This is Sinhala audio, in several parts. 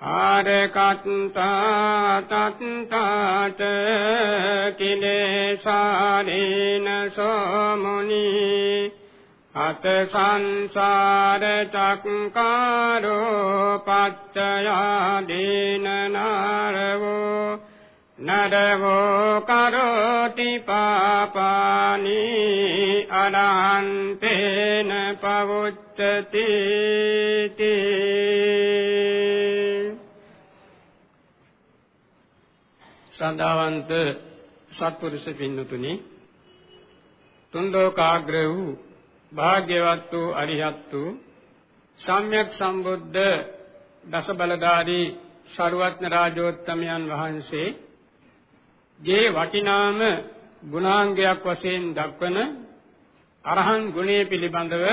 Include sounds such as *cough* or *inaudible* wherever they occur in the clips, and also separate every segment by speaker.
Speaker 1: ආරකත්තා තත්තාච කිලේසාරේන සෝමුනි අත සංසාර චක්කාරෝ පච්චයා දීන නාරවෝ නරවෝ කරෝති පාපානි අනන්තේන පවුච්චති ශ්‍රද්ධාවන්ත සත්පුරුෂ පින්නතුනි තුන් ලෝකාග්‍ර වූ භාග්‍යවත් වූ අරිහත් වූ සම්්‍යක් සම්බුද්ධ දස බලධාරී ශරුවත්න රාජෝත්තමයන් වහන්සේ ගේ වටිනාම ගුණාංගයක් වශයෙන් දක්වන අරහන් ගුණය පිළිබඳව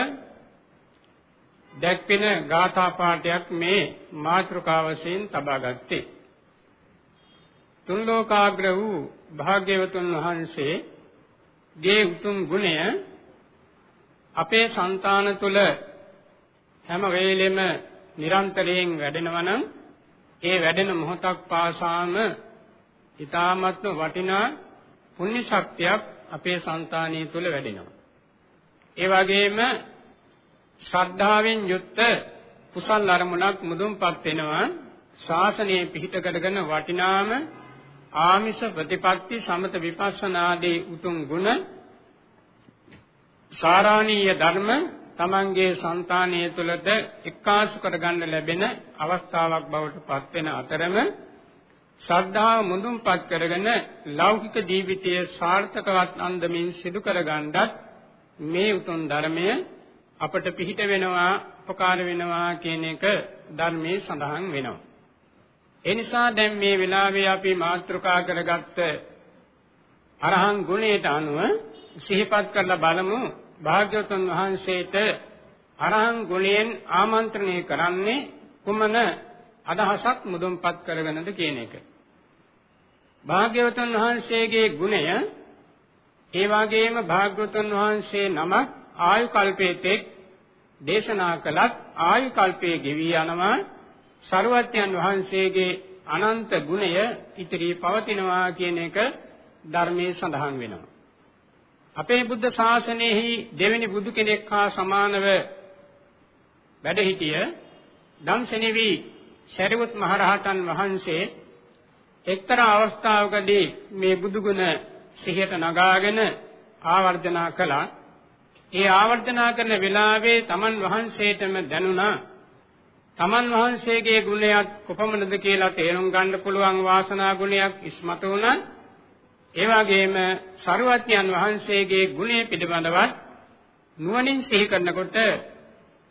Speaker 1: දැක්වෙන ගාථා පාඨයක් මේ මාතෘකාව වශයෙන් තබා ගත්තේ. තුන් ලෝකාග්‍ර වූ භාග්‍යවතුන් වහන්සේගේ උතුම් ගුණය අපේ సంతාන තුල හැම වෙලෙම නිරන්තරයෙන් වැඩෙනවා නම් ඒ වැඩෙන මොහොතක් පාසාම ඊ타මත්ම වටිනා පුණ්‍ය ශක්තියක් අපේ సంతානිය තුල වැඩෙනවා. ඒ වගේම ශ්‍රද්ධාවෙන් යුක්ත කුසල් අරමුණක් මුදුන්පත් වෙනවා. ශාසනය පිහිට කරගෙන වටිනාම ආමිෂ ප්‍රතිපත්ති සමත විපස්සනාදී උතුම් ගුණ සාරාණීය ධර්ම තමන්ගේ సంతානීය තුළද එක්කාසු කරගන්න ලැබෙන අවස්ථාවක් බවට පත් වෙන අතරම ශ්‍රද්ධාව මුදුන්පත් කරගෙන ලෞකික ජීවිතයේ සාර්ථකවත් අන්දමින් සිදු කරගන්නත් මේ උතුම් ධර්මය අපට පිහිට වෙනවා උපකාර වෙනවා කියන එක ධර්මයේ සඳහන් වෙනවා. ඒ නිසා දැන් මේ වෙලාවේ අපි මාතෘකා කරගත්ත අරහං ගුණයට අනුව සිහිපත් කරලා බලමු භාග්‍යවතුන් වහන්සේට අරහං ගුණයෙන් ආමන්ත්‍රණය කරන්නේ කුමන අදහසක් මුදුන්පත් කරගෙනද කියන එක. භාග්‍යවතුන් වහන්සේගේ ගුණය ඒ වගේම භාග්‍යවතුන් වහන්සේ නමක් ආයු කල්පයේතෙක් දේශනා කළත් ආයු කල්පයේ ගෙවි යනවා සරුවත්යන් වහන්සේගේ අනන්ත ගුණය ඉතිරි පවතිනවා කියන එක ධර්මයේ සඳහන් වෙනවා. අපේ බුද්ධ ශාසනයෙහි දෙවෙනි බුදු කෙනෙක් හා සමානව වැඩ සිටිය ධම්සෙනෙවි ශරිවුත් මහරහතන් වහන්සේ එක්තරා අවස්ථාවකදී මේ බුදු ගුණ සිහියට නගාගෙන ආවර්ජනා කළා. ඒ ආවර්ජනා කරන වෙලාවේ තමන් වහන්සේටම දැනුණා තමන් වහන්සේගේ ගුණයක් කොපමණද කියලා තේරුම් ගන්න පුළුවන් වාසනා ගුණයක් ඉස්මතු වුණා. ඒ වගේම සරුවත්යන් වහන්සේගේ ගුණය පිළිබඳවත් නුවණින් සිහි කරනකොට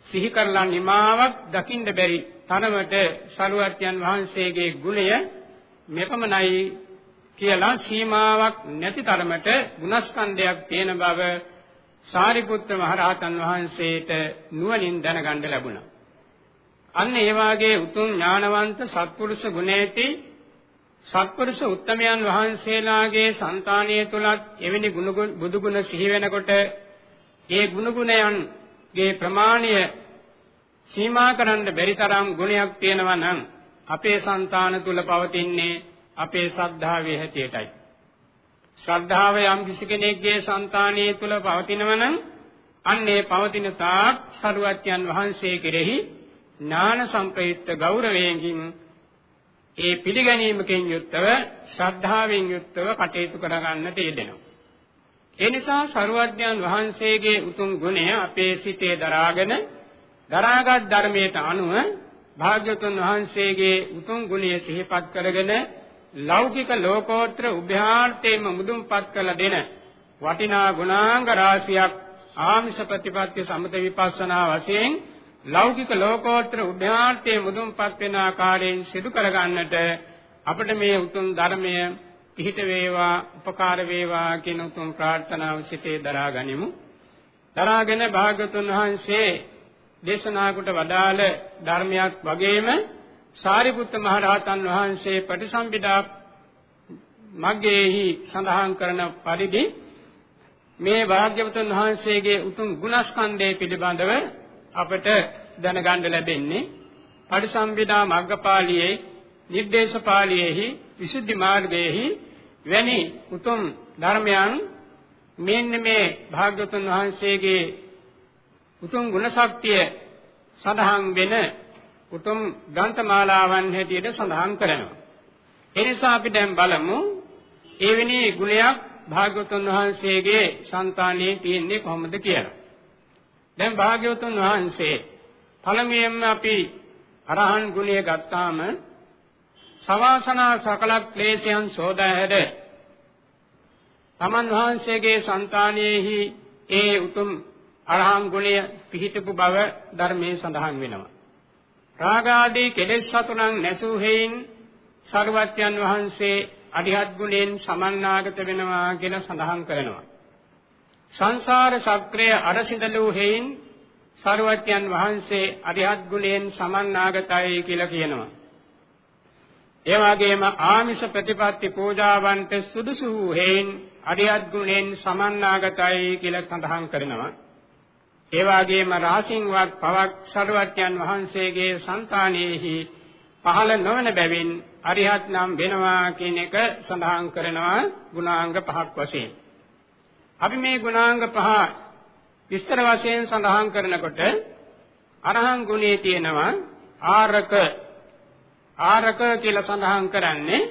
Speaker 1: සිහි කරලා නිමාවක් දකින්න බැරි තරමට සරුවත්යන් වහන්සේගේ ගුණය මෙපමණයි කියලා සීමාවක් නැති තරමට ගුණස්කන්ධයක් තියෙන බව සාරිපුත්‍ර මහරහතන් වහන්සේට නුවණින් දැනගන්න ලැබුණා. අන්න ඒ වාගේ උතුම් ඥානවන්ත සත්පුරුෂ ගුණේටි සත්පුරුෂ උත්තමයන් වහන්සේලාගේ సంతානය තුලත් එවැනි බුදු ගුණ සිහි වෙනකොට ඒ ගුණ ගුණයන්ගේ ප්‍රමාණය සීමා කරන්න බැරි තරම් ගුණයක් තියෙනවා නම් අපේ సంతාන තුල පවතින්නේ අපේ ශ්‍රද්ධාවේ හැටියටයි. ශ්‍රද්ධාව යම් කිසි කෙනෙක්ගේ సంతානය තුල පවතිනවා නම් අන්නේ පවතින තාක් සරුවත්යන් වහන්සේ කෙරෙහි ඥාන සම්ප්‍රයුක්ත ගෞරවයෙන් ඒ පිළිගැනීමකින් යුක්තව ශ්‍රද්ධාවෙන් යුක්තව කටයුතු කරගන්නට යෙදෙනවා. ඒ නිසා සරුවඥාන් වහන්සේගේ උතුම් ගුණය අපේ සිතේ දරාගෙන දරාගත් ධර්මයට අනුව භාග්‍යතුන් වහන්සේගේ උතුම් ගුණය සිහිපත් කරගෙන ලෞකික ලෝකෝත්තර උභයාර්ථයෙන්ම මුදුන්පත් කළ දෙන වටිනා ගුණාංග රාශියක් ආමිෂ ප්‍රතිපත්ති සමත විපස්සනා වශයෙන් ලෞකික ලෝකෝත්තර උභයාර්ථයේ මුදුන්පත් වෙන ආකාරයෙන් සිදු කරගන්නට අපිට මේ උතුම් ධර්මය පිහිට වේවා උපකාර වේවා කියන උතුම් ප්‍රාර්ථනාව සිතේ දරා ගනිමු. දරාගෙන භාගතුන් වහන්සේ දේශනා කොට වදාළ ධර්මයක් වගේම සාරිපුත්ත මහ රහතන් වහන්සේ පටිසම්භිදා මග්ගයේහි සඳහන් කරන පරිදි මේ භාග්‍යවතුන් වහන්සේගේ උතුම් ගුණස්කන්ධය පිළිබඳව අපට දැනගන්න ලැබෙන්නේ පටිසම්භිදා මග්ගපාළියේ නිर्देश පාළියේහි විසුද්ධි මාර්ගයේහි වැනි උතුම් ධර්මයන් මෙන්න මේ භාග්‍යවතුන් වහන්සේගේ උතුම් ගුණ ශක්තිය සඳහන් වෙන උතුම් ගාන්තමාලාවන් හැටියට සඳහන් කරනවා. ඒ නිසා අපි දැන් බලමු එවැනි ගුණයක් භාග්‍යවතුන් වහන්සේගේ సంతානයේ තියෙන්නේ කොහොමද කියලා. දැන් භාග්‍යවතුන් වහන්සේ පළමුවෙන්ම අපි අරහන් ගුණය ගත්තාම සවාසනා සකල ක්ලේශයන් සෝදා හැර තමන් වහන්සේගේ సంతානයේහි ඒ උතුම් අරහන් ගුණය පිහිටපු බව ධර්මයේ සඳහන් වෙනවා. රාගාදී කෙලෙස් සතුනන් නැසූ හේයින් සර්වත්‍යයන් වහන්සේ අධිහත් ගුණයෙන් සමන්නාගත වෙනවා කියලා සඳහන් කරනවා. සංසාර සක්‍රය අරසිඳලූ හේයින් සර්වත්‍යයන් වහන්සේ අධිහත් ගුණයෙන් සමන්නාගතයි කියලා කියනවා. ඒ වගේම ආමිෂ ප්‍රතිපatti පූජාවන්ට සුදුසු වූ හේයින් අධිහත් ගුණයෙන් සමන්නාගතයි කියලා සඳහන් කරනවා. ඒ වගේම රාසින්වත් පවක් සරුවත්යන් වහන්සේගේ సంతානෙහි පහළ නොවන බැවින් අරිහත් නම් වෙනවා කියන එක සඳහන් කරනවා ගුණාංග පහක් වශයෙන්. අපි මේ ගුණාංග පහ විස්තර වශයෙන් සඳහන් කරනකොට අරහං ගුණේ තියෙනවා ආරක ආරක කියලා සඳහන් කරන්නේ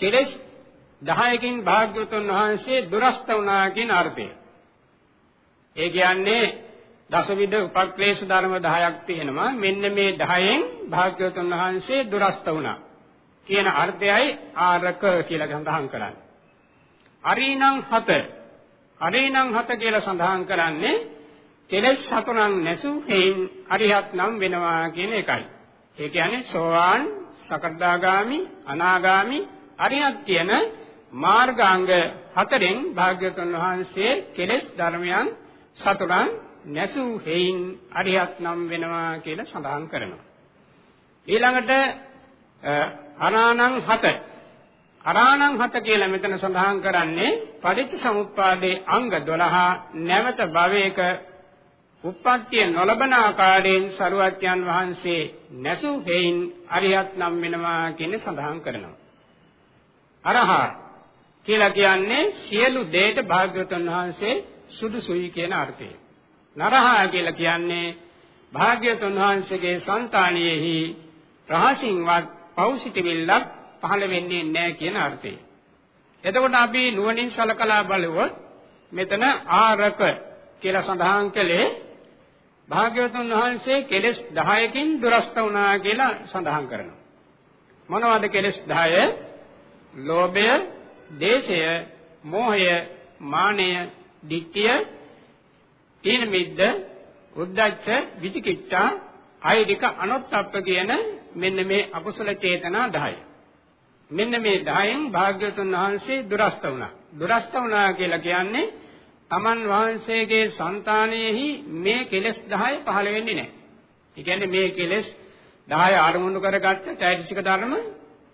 Speaker 1: කෙලෙස් 10කින් භාග්‍යවතුන් වහන්සේ දුරස්ත වුණා කියන අර්ථය. ඒ කියන්නේ දසවිධ උපක්ලේශ ධර්ම 10ක් තියෙනවා. මෙන්න මේ 10න් භාග්‍යවතුන් වහන්සේ දුරස්ත වුණා. කියන අර්ථයයි ආරක කියලා සඳහන් කරන්නේ. අරීණං හත. අරීණං හත කියලා සඳහන් කරන්නේ කෙලෙස් හතරක් නැසු හේයින් අරිහත් නම් වෙනවා කියන එකයි. ඒ කියන්නේ සෝවාන්, සකර්දාගාමි, අනාගාමි, අරිහත් කියන මාර්ගාංග හතරෙන් භාග්‍යවතුන් වහන්සේ කෙලෙස් ධර්මයන් සතරන් නැසූ හේයින් අරිහත් නම් වෙනවා කියලා සඳහන් කරනවා. ඊළඟට අනානං හත අරාණං හත කියලා මෙතන සඳහන් කරන්නේ පටිච්ච සමුප්පාදේ අංග 12 නැවත භවයක උප්පත්තිය නොලබන ආකාරයෙන් සරුවත්යන් වහන්සේ නැසූ හේයින් අරිහත් නම් වෙනවා කියන සඳහන් කරනවා. අරහා කියලා කියන්නේ සියලු දේට භාග්‍යවතුන් වහන්සේ සුදුසුයි කියන අර්ථය. නරහා කියලා කියන්නේ භාග්‍යවතුන් වහන්සේගේ సంతානියෙහි රහසින්වත් පෞසිතවිල්ලක් පහළ වෙන්නේ නැහැ කියන අර්ථය. එතකොට අපි නුවණින් සලකලා බලුවොත් මෙතන ආරක කියලා සඳහන් කළේ භාග්‍යවතුන් වහන්සේ කෙලෙස් 10කින් දුරස්ත වුණා කියලා සඳහන් කරනවා. මොනවද කෙලෙස් 10? ලෝභය, දේශය, මෝහය, මානය, ditthිය, තීන මිද්ද, උද්ධච්ච, විචිකිච්ඡා, අයිරික අනොත්ප්ප කියන මෙන්න මේ අකුසල චේතනා 10. මෙන්න මේ 10න් භාග්‍යවතුන් වහන්සේ දුරස්ත වුණා. දුරස්ත වුණා කියලා කියන්නේ තමන් වහන්සේගේ సంతානෙහි මේ කෙලෙස් 10 පහළ වෙන්නේ නැහැ. ඒ කියන්නේ මේ කෙලෙස් 10 ආරමුණු කරගත්ත ත්‍යාගික ධර්ම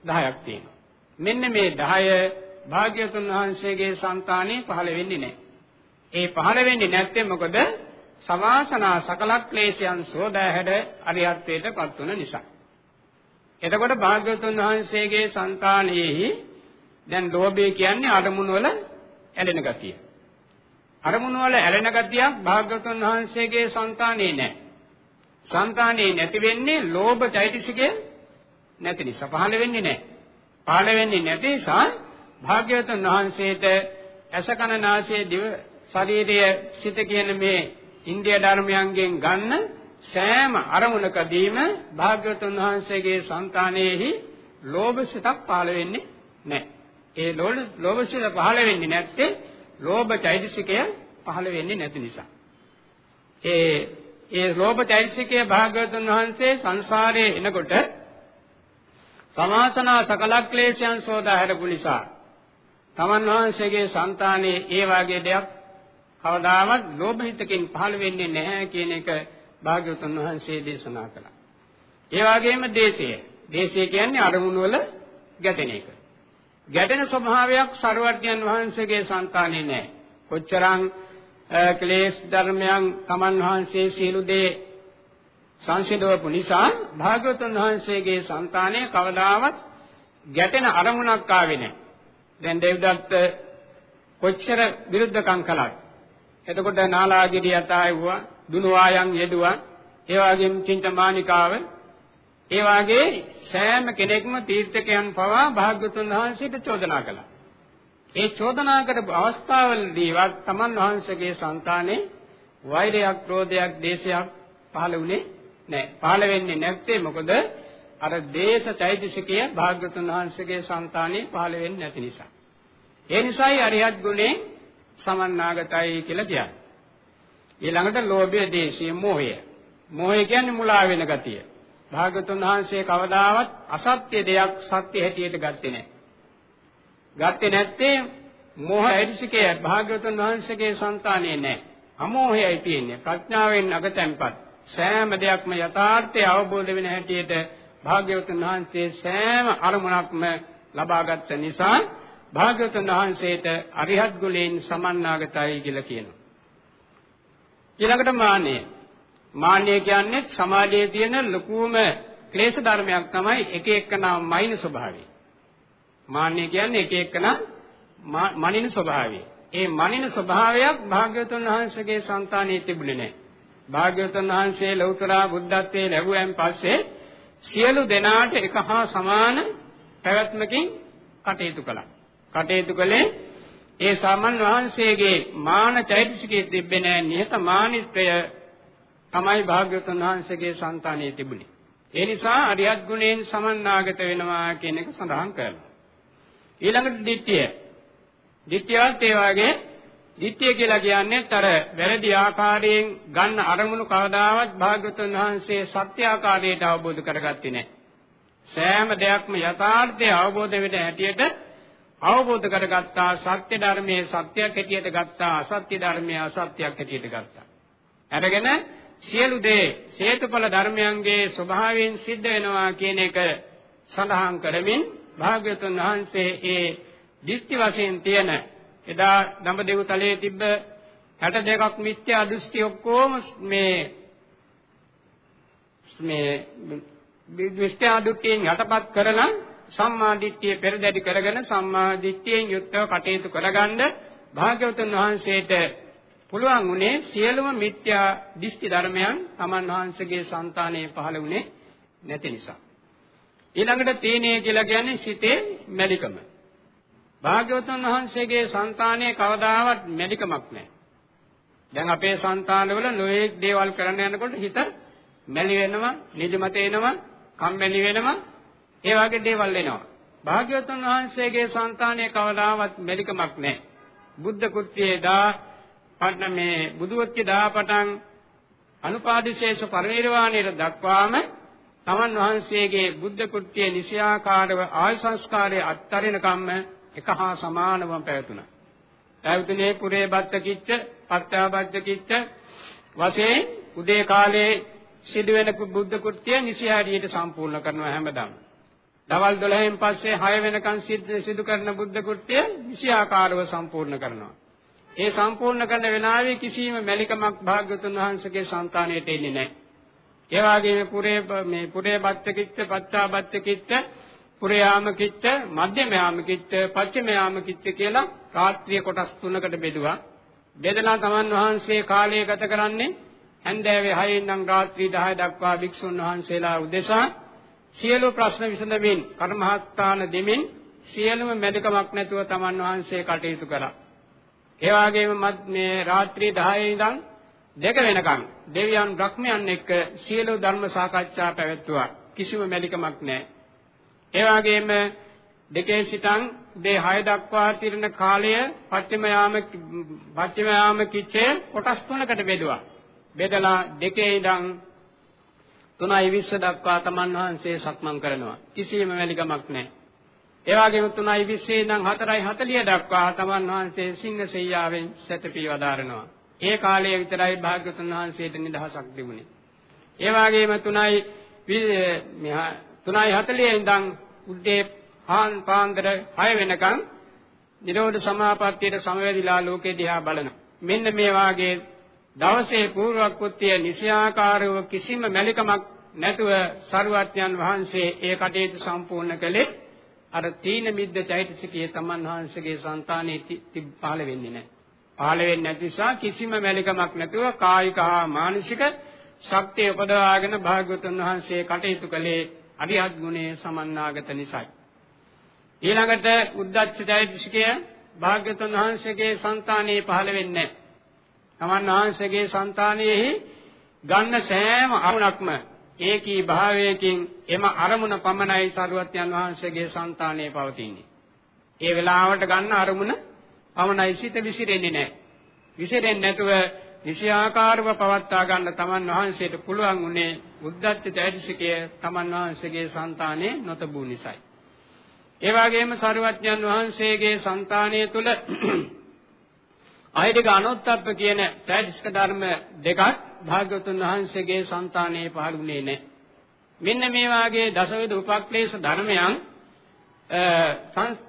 Speaker 1: 10ක් තියෙනවා. මෙන්න මේ 10 භාග්‍යවතුන් වහන්සේගේ సంతානෙ පහළ වෙන්නේ නැහැ. ඒ පහළ වෙන්නේ නැත්තේ මොකද? සවාසනා සකල ක්ලේශයන් සෝදාහැඩ අරියත්වයටපත් වන නිසා. එතකොට භාග්‍යවතුන් වහන්සේගේ సంతානෙහි දැන් ලෝභය කියන්නේ අරමුණු වල ඇලෙන ගතිය. අරමුණු වල ඇලෙන ගතියක් භාග්‍යවතුන් වහන්සේගේ సంతානේ නැහැ. సంతානේ නැති වෙන්නේ ලෝභ চৈতසිකේ නැති නිසා පහළ වෙන්නේ නැහැ. පහළ වෙන්නේ නැති නිසා භාග්‍යවතුන් වහන්සේට අසකන නාසයේ දිව ශරීරය සිත කියන මේ ඉන්දිය ධර්මයන්ගෙන් ගන්න සෑම අරමුණකදීම භාග්‍යවතුන් වහන්සේගේ సంతානෙහි ලෝභ සිතක් පහළ වෙන්නේ නැහැ. ඒ ලෝභ සිත පහළ වෙන්නේ නැත්තේ ලෝභ চৈতසිකය පහළ වෙන්නේ නැති නිසා. ඒ ඒ ලෝභ চৈতසිකය භාග්‍යවතුන් වහන්සේ සංසාරයේ එනකොට සමාසනා සකල ක්ලේශයන් සෝදා හැරපු නිසා තමන් වහන්සේගේ సంతානයේ ඒ වාගේ දෙයක් කවදාවත් ලෝභ හිතකින් පහළ වෙන්නේ නැහැ කියන එක භාග්‍යවතුන් වහන්සේ දේශනා කළා. ඒ වගේම දේශය. දේශය කියන්නේ අරමුණු වල ගැටෙන එක. ගැටෙන ස්වභාවයක් සරුවර්ධයන් වහන්සේගේ సంతානේ නැහැ. කොච්චරම් ක්ලේශ ධර්මයන් තමන් වහන්සේ සියලු දේ සංසිඳවපු නිසා භාග්‍යවතුන් වහන්සේගේ సంతානේ කවදාවත් ගැටෙන අරමුණක් ආවේ නැහැ. දැන් දෙවිදත්ත කොච්චර විරුද්ධකම් කළාද? එතකොට නාලාගිරිය යතායුවා දුනු වායන් යෙදුවා ඒ වගේම චින්තමානිකාව ඒ වගේ සෑම කෙනෙක්ම තීර්ථකයන් පවා භාග්‍යතුන් වහන්සේට චෝදනා කළා. ඒ චෝදනා කරපු අවස්ථාවලදීවත් තමන් වහන්සේගේ సంతානේ වෛරයක්, ක්‍රෝධයක්, දේශයක් පහළ වුණේ නැහැ. පහළ වෙන්නේ නැත්තේ මොකද? අර දේශ චෛතසිකය භාග්‍යතුන් වහන්සේගේ సంతානේ පහළ වෙන්නේ නැති නිසා. ඒ නිසායි අරියත් ගුණේ සමන්නාගතයි කියලා කියන්නේ. ඊළඟට ලෝභය, දේශය, මෝහය. මෝහය කියන්නේ මුලා වෙන ගතිය. භාගතුන් වහන්සේ කවදාවත් අසත්‍ය දෙයක් සත්‍ය හැටියට ගත්තේ නැහැ. ගත්තේ නැත්තේ මෝහ ඇදිසිකේ භාග්‍යවතුන් වහන්සේගේ సంతානේ නැහැ. අමෝහයයි තියෙන්නේ. ප්‍රඥාවෙන් අගතැන්පත්. සෑම දෙයක්ම යථාර්ථය අවබෝධ වෙන හැටියට භාග්‍යවතුන් වහන්සේ සෑම අරමුණක්ම ලබාගත් නිසා භාග්‍යවතුන් වහන්සේට අරිහත් ගුලෙන් සමන්නාගතයි කියලා කියනවා. ඊළඟට මාන්නය. මාන්නය කියන්නේ සමාජයේ තියෙන ලකූම ක්ලේශ ධර්මයක් තමයි එක එකනා මයින් ස්වභාවය. මාන්නය කියන්නේ එක එකනා මනින ස්වභාවය. ඒ මනින ස්වභාවයක් භාග්‍යවතුන් වහන්සේගේ సంతානයේ තිබුණේ නැහැ. භාග්‍යවතුන් වහන්සේ ලෞතර බුද්ධත්වයේ ලැබුවෙන් පස්සේ සියලු දෙනාට එක හා සමාන පැවැත්මකින් කටයුතු කළා. කටයුතු කළේ ඒ සාමන් වහන්සේගේ මාන චෛතසිකයේ තිබෙන නිහතමානීත්වය තමයි භාග්‍යවතුන් වහන්සේගේ సంతානයේ තිබුණේ. ඒ නිසා අරියත් ගුණයෙන් සමන්නාගත වෙනවා කියන එක සඳහන් කරනවා. ඊළඟට ditthිය. ditthියත් ඒ වගේ ditthිය කියලා කියන්නේ තර වැරදි ආකාරයෙන් ගන්න අරමුණු කවදාවත් භාග්‍යවතුන් වහන්සේ සත්‍ය ආකාරයට අවබෝධ කරගත්තේ නැහැ. සෑම දෙයක්ම යථාර්ථය අවබෝධ වෙන හැටියට අවබෝධ කරගත්තා සත්‍ය ධර්මයේ සත්‍යයක් හැටියට ගත්තා අසත්‍ය ධර්මයේ අසත්‍යයක් හැටියට ගත්තා. අරගෙන සියලු දේ හේතුඵල ධර්මයන්ගේ ස්වභාවයෙන් සිද්ධ වෙනවා කියන එක සඳහන් කරමින් භාග්‍යවතුන් වහන්සේ ඒ දිට්ඨි වශයෙන් තියෙන එදා දඹදෙව් තලයේ තිබ්බ 62ක් මිත්‍යා දෘෂ්ටි ඔක්කොම මේ මේ මිත්‍යා දෘෂ්ටියෙන් යටපත් කරලා සම්මා දිට්ඨිය පෙරදැඩි කරගෙන සම්මා දිට්ඨියෙන් යුක්තව කටයුතු කරගන්න භාග්‍යවතුන් වහන්සේට පුළුවන් උනේ සියලුම මිත්‍යා දිෂ්ටි ධර්මයන් Taman වහන්සේගේ సంతානයේ පහළ වුණේ නැති නිසා. ඊළඟට තීනේ කියලා කියන්නේ සිතේ මැලිකම. භාග්‍යවතුන් වහන්සේගේ సంతානයේ කවදාවත් මැලිකමක් නැහැ. දැන් අපේ సంతානවල නොයේක් දේවල් කරන්න යනකොට හිත මැලි වෙනවා, නිදිමත එනවා, කම්මැලි වෙනවා, ඒ වගේ දේවල් එනවා. භාග්‍යවතුන් වහන්සේගේ సంతානයේ කවදාවත් මැලිකමක් නැහැ. බුද්ධ කෘත්‍යයේ දා පන්න මේ බුදුවත්ක දාපටන් අනුපාදිශේෂ පරිනිර්වාණයට දක්වාම තමන් වහන්සේගේ බුද්ධ කෘත්‍යයේ නිසියාකාරව ආය සංස්කාරයේ අත්තරින කම්ම එක හා සමානවම පැවතුණා. පැවතුනේ පුරේ බත්ත කිච්ච, පත්‍යාබද්ද කිච්ච වශයෙන් උදේ කාලයේ සිදුවෙන බුද්ධ කෘත්‍ය නිසියාරියට සම්පූර්ණ කරනවා හැමදාම. දවල් 12න් පස්සේ 6 වෙනකන් සිදු කරන බුද්ධ කෘත්‍ය නිසියාකාරව සම්පූර්ණ කරනවා. ඒ සම්පූර්ණ කරන වෙලාවේ කිසිම මැලිකමක් භාග්‍යතුන් වහන්සේගේ సంతාණයට එන්නේ නැහැ. ඒ වගේම පුරේ මේ පුරේ බත්ත කිච්ච, පච්චා බත්ත කිච්ච, පුරයාම කිච්ච, මධ්‍යම යාම කිච්ච, පච්චම යාම කිච්ච කියලා රාත්‍රිය කොටස් තුනකට බෙදුවා. බෙදලා තමන් වහන්සේ කාලය ගත කරන්නේ හැන්දෑවේ 6 ඉඳන් රාත්‍රී 10 දක්වා භික්ෂුන් වහන්සේලා උදෙසා සියලු ප්‍රශ්න විසඳමින් කර්මහත්තාන දෙමින් සියලුම මැදකමක් නැතුව තමන් වහන්සේ කටයුතු කළා. ඒ වගේම මේ රාත්‍රී 10 ඉඳන් දෙක වෙනකන් දෙවියන් බ්‍රහ්මයන් එක්ක සියලු ධර්ම සාකච්ඡා පැවැත්වුවා. කිසිම මැලිකමක් නැහැ. ඒ වගේම දෙකේ සිටන් උදේ 6 දක්වා තිරන කාලය පච්චම යාම පච්චම යාම කිච්චේ කොටස් තුනකට බෙදුවා. බෙදලා දෙකේ ඉඳන් 3:20 දක්වා තමන් වහන්සේ සක්මන් කරනවා. කිසියම් වැලිගමක් නැහැ. ඒ වගේම 3:20 ඉඳන් 4:40 දක්වා තමන් වහන්සේ සිංහසෙයියාවෙන් සැතපී වදාරනවා. ඒ කාලයේ විතරයි භාග්‍යවතුන් වහන්සේට නිදහසක් තිබුණේ. ඒ වගේම 3යි 3:40 ඉඳන් උද්දේ හාන් පාන්දර 6 වෙනකන් නිරෝධ සමාපත්තියට සමවැදිලා ලෝකේ දිහා බලනවා. මෙන්න මේ වාගේ දවසේ පූර්වක්‍ෘත්‍ය නිසියාකාරව කිසිම මැලිකමක් නැතුව සරුවත්යන් වහන්සේ ඒ කටයුතු සම්පූර්ණ කළේ අර තීන මිද්ද චෛතසිකයේ තමන් වහන්සේගේ సంతානෙ පහළ වෙන්නේ නැහැ. පහළ වෙන්නේ නැති නිසා කිසිම මැලිකමක් නැතුව කායික හා මානසික ශක්තිය උපදවාගෙන භාග්‍යවතුන් වහන්සේ කටයුතු කළේ අරිහත් ගුණයේ සමන්නාගත නිසායි. ඊළඟට උද්දච්ච චෛතසිකය භාග්‍යවතුන් වහන්සේගේ సంతානෙ පහළ වෙන්නේ නැහැ. තමන් වහන්සේගේ సంతානෙහි ගන්න සෑම අරුණක්ම ඒකී භාවයකින් එම අරමුණ පමණයි සරුවත්යන් වහන්සේගේ సంతානයේ පවතින්නේ. ඒ වෙලාවට ගන්න අරමුණ පමණයි සිත විසිරෙන්නේ නැහැ. විසිරෙන්නේ නැතුව නිසියාකාරව පවත්වා ගන්න තමන් වහන්සේට පුළුවන් උනේ උද්දච්ච ත්‍යාසිකය තමන් වහන්සේගේ సంతානයේ නොතබු නිසායි. ඒ වගේම සරුවත්යන් වහන්සේගේ సంతානය තුළ අයදික අනොත්ත්ප්ප කියන ත්‍රිස්ක ධර්ම දෙකක් භාග්‍යවතුන් වහන්සේගේ సంతානයේ පහළුනේ නැහැ. මෙන්න මේ වාගේ දසවිධ උපක්ලේශ ධර්මයන්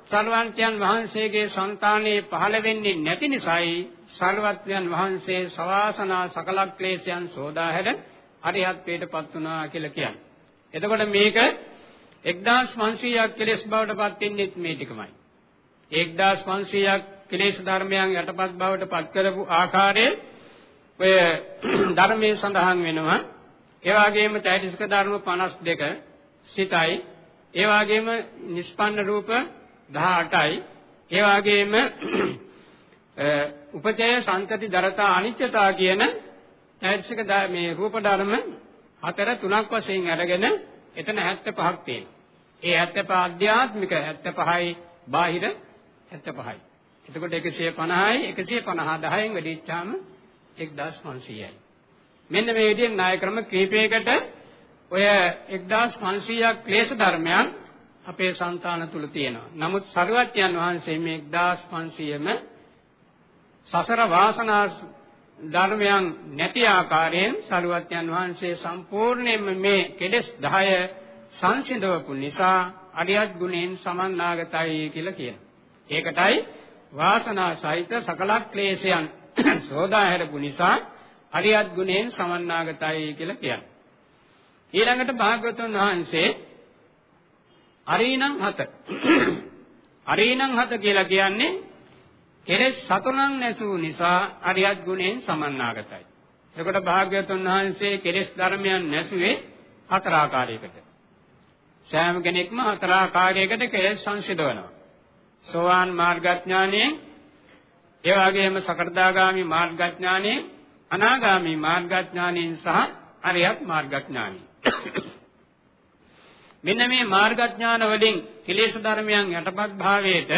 Speaker 1: සර්වඥයන් වහන්සේගේ సంతානයේ පහළ වෙන්නේ නැති නිසායි සර්වඥයන් වහන්සේ සවාසනා සකල ක්ලේශයන් සෝදා හැර අරිහත්ත්වයටපත් වුණා කියලා කියන්නේ. එතකොට මේක 1500ක් කෙලස් බවට පත් වෙන්නේ මේ ටිකමයි. 1500ක් කෙලෙස් ධර්මයන් යටපත් බවට පත් කරපු ආකාරයේ ඔය *clears throat* ධර්මයේ සඳහන් වෙනවා. ඒ වගේම චෛතසික ධර්ම 52 සිතයි. ඒ වගේම නිෂ්පන්න රූප 18යි. ඒ වගේම *clears throat* උපචය සන්තති දරතා අනිත්‍යතා කියන චෛතසික මේ රූප ධර්ම හතර තුනක් වශයෙන් අරගෙන එතන 75ක් තියෙනවා. ඒ 75 ආධ්‍යාත්මික 75යි බාහිර 75යි. එතකොට 150යි 150 10න් වැඩිච්චාම 1500යි. මෙන්න මේ විදිහෙන් ණය ක්‍රම කීපයකට ඔය 1500ක් ක්ලේශ ධර්මයන් අපේ సంతාන තුල තියෙනවා. නමුත් සරුවත්යන් වහන්සේ මේ 1500ම සසර වාසනා ධර්මයන් නැති ආකාරයෙන් සරුවත්යන් වහන්සේ සම්පූර්ණයෙන්ම මේ කෙලෙස් 10 සංසිඳවපු නිසා අරියත් ගුණයෙන් සමන්නාගතයි කියලා කියනවා. ඒකටයි වාසනා සහිත සකල ක්ලේශයන් *clears throat* සෝදා හැරපු නිසා අරියත් ගුණයෙන් සමන්නාගතයි කියලා කියන්නේ. ඊළඟට භාග්‍යවතුන් වහන්සේ අරීණං හත. *clears throat* අරීණං හත කියලා කියන්නේ කෙලෙස් සතුනන් නැසූ නිසා අරියත් ගුණයෙන් සමන්නාගතයි. එතකොට භාග්‍යවතුන් වහන්සේ කෙලෙස් ධර්මයන් නැසුවේ හතර ආකාරයකට. සෑම කෙනෙක්ම හතර ආකාරයකට කෙලෙස් සංසිඳවනවා. සෝවාන් මාර්ගඥානයෙන් ඒ වගේම සකටදාගාමි මාර්ගඥානයෙන් අනාගාමි මාර්ගඥානයෙන් සහ අරියත් මාර්ගඥානයෙන් මෙන්න මේ මාර්ගඥාන වලින් කෙලෙස් ධර්මයන් යටපත් භාවයට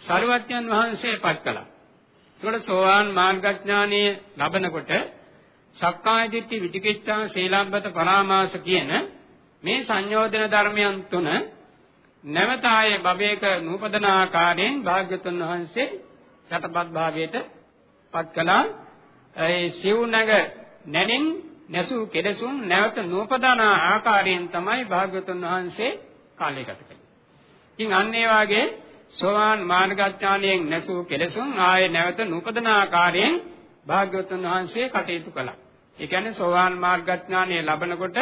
Speaker 1: සරුවත්යන් වහන්සේපත් කළා. ඒකට සෝවාන් මාර්ගඥානීය ලබනකොට සක්කාය දිට්ඨි විචිකිච්ඡා සීලබ්බත පරාමාස කියන මේ සංයෝජන ධර්මයන් තුන නැවත ආයේ භවයක නූපදන ආකාරයෙන් භාග්‍යතුන් වහන්සේ යටපත් භාවයට පත් කළා. ඒ සිව්නග නැණින් නැසූ කෙලසුන් නැවත නූපදන ආකාරයෙන් තමයි භාග්‍යතුන් වහන්සේ කාලය ගත කළේ. ඉතින් අන්න ඒ වාගේ සෝවාන් මාර්ගඥානයෙන් නැසූ කෙලසුන් ආයේ නැවත නූපදන ආකාරයෙන් භාග්‍යවතුන් වහන්සේ කටයුතු කළා. ඒ කියන්නේ සෝවාන් මාර්ගඥානය ලබනකොට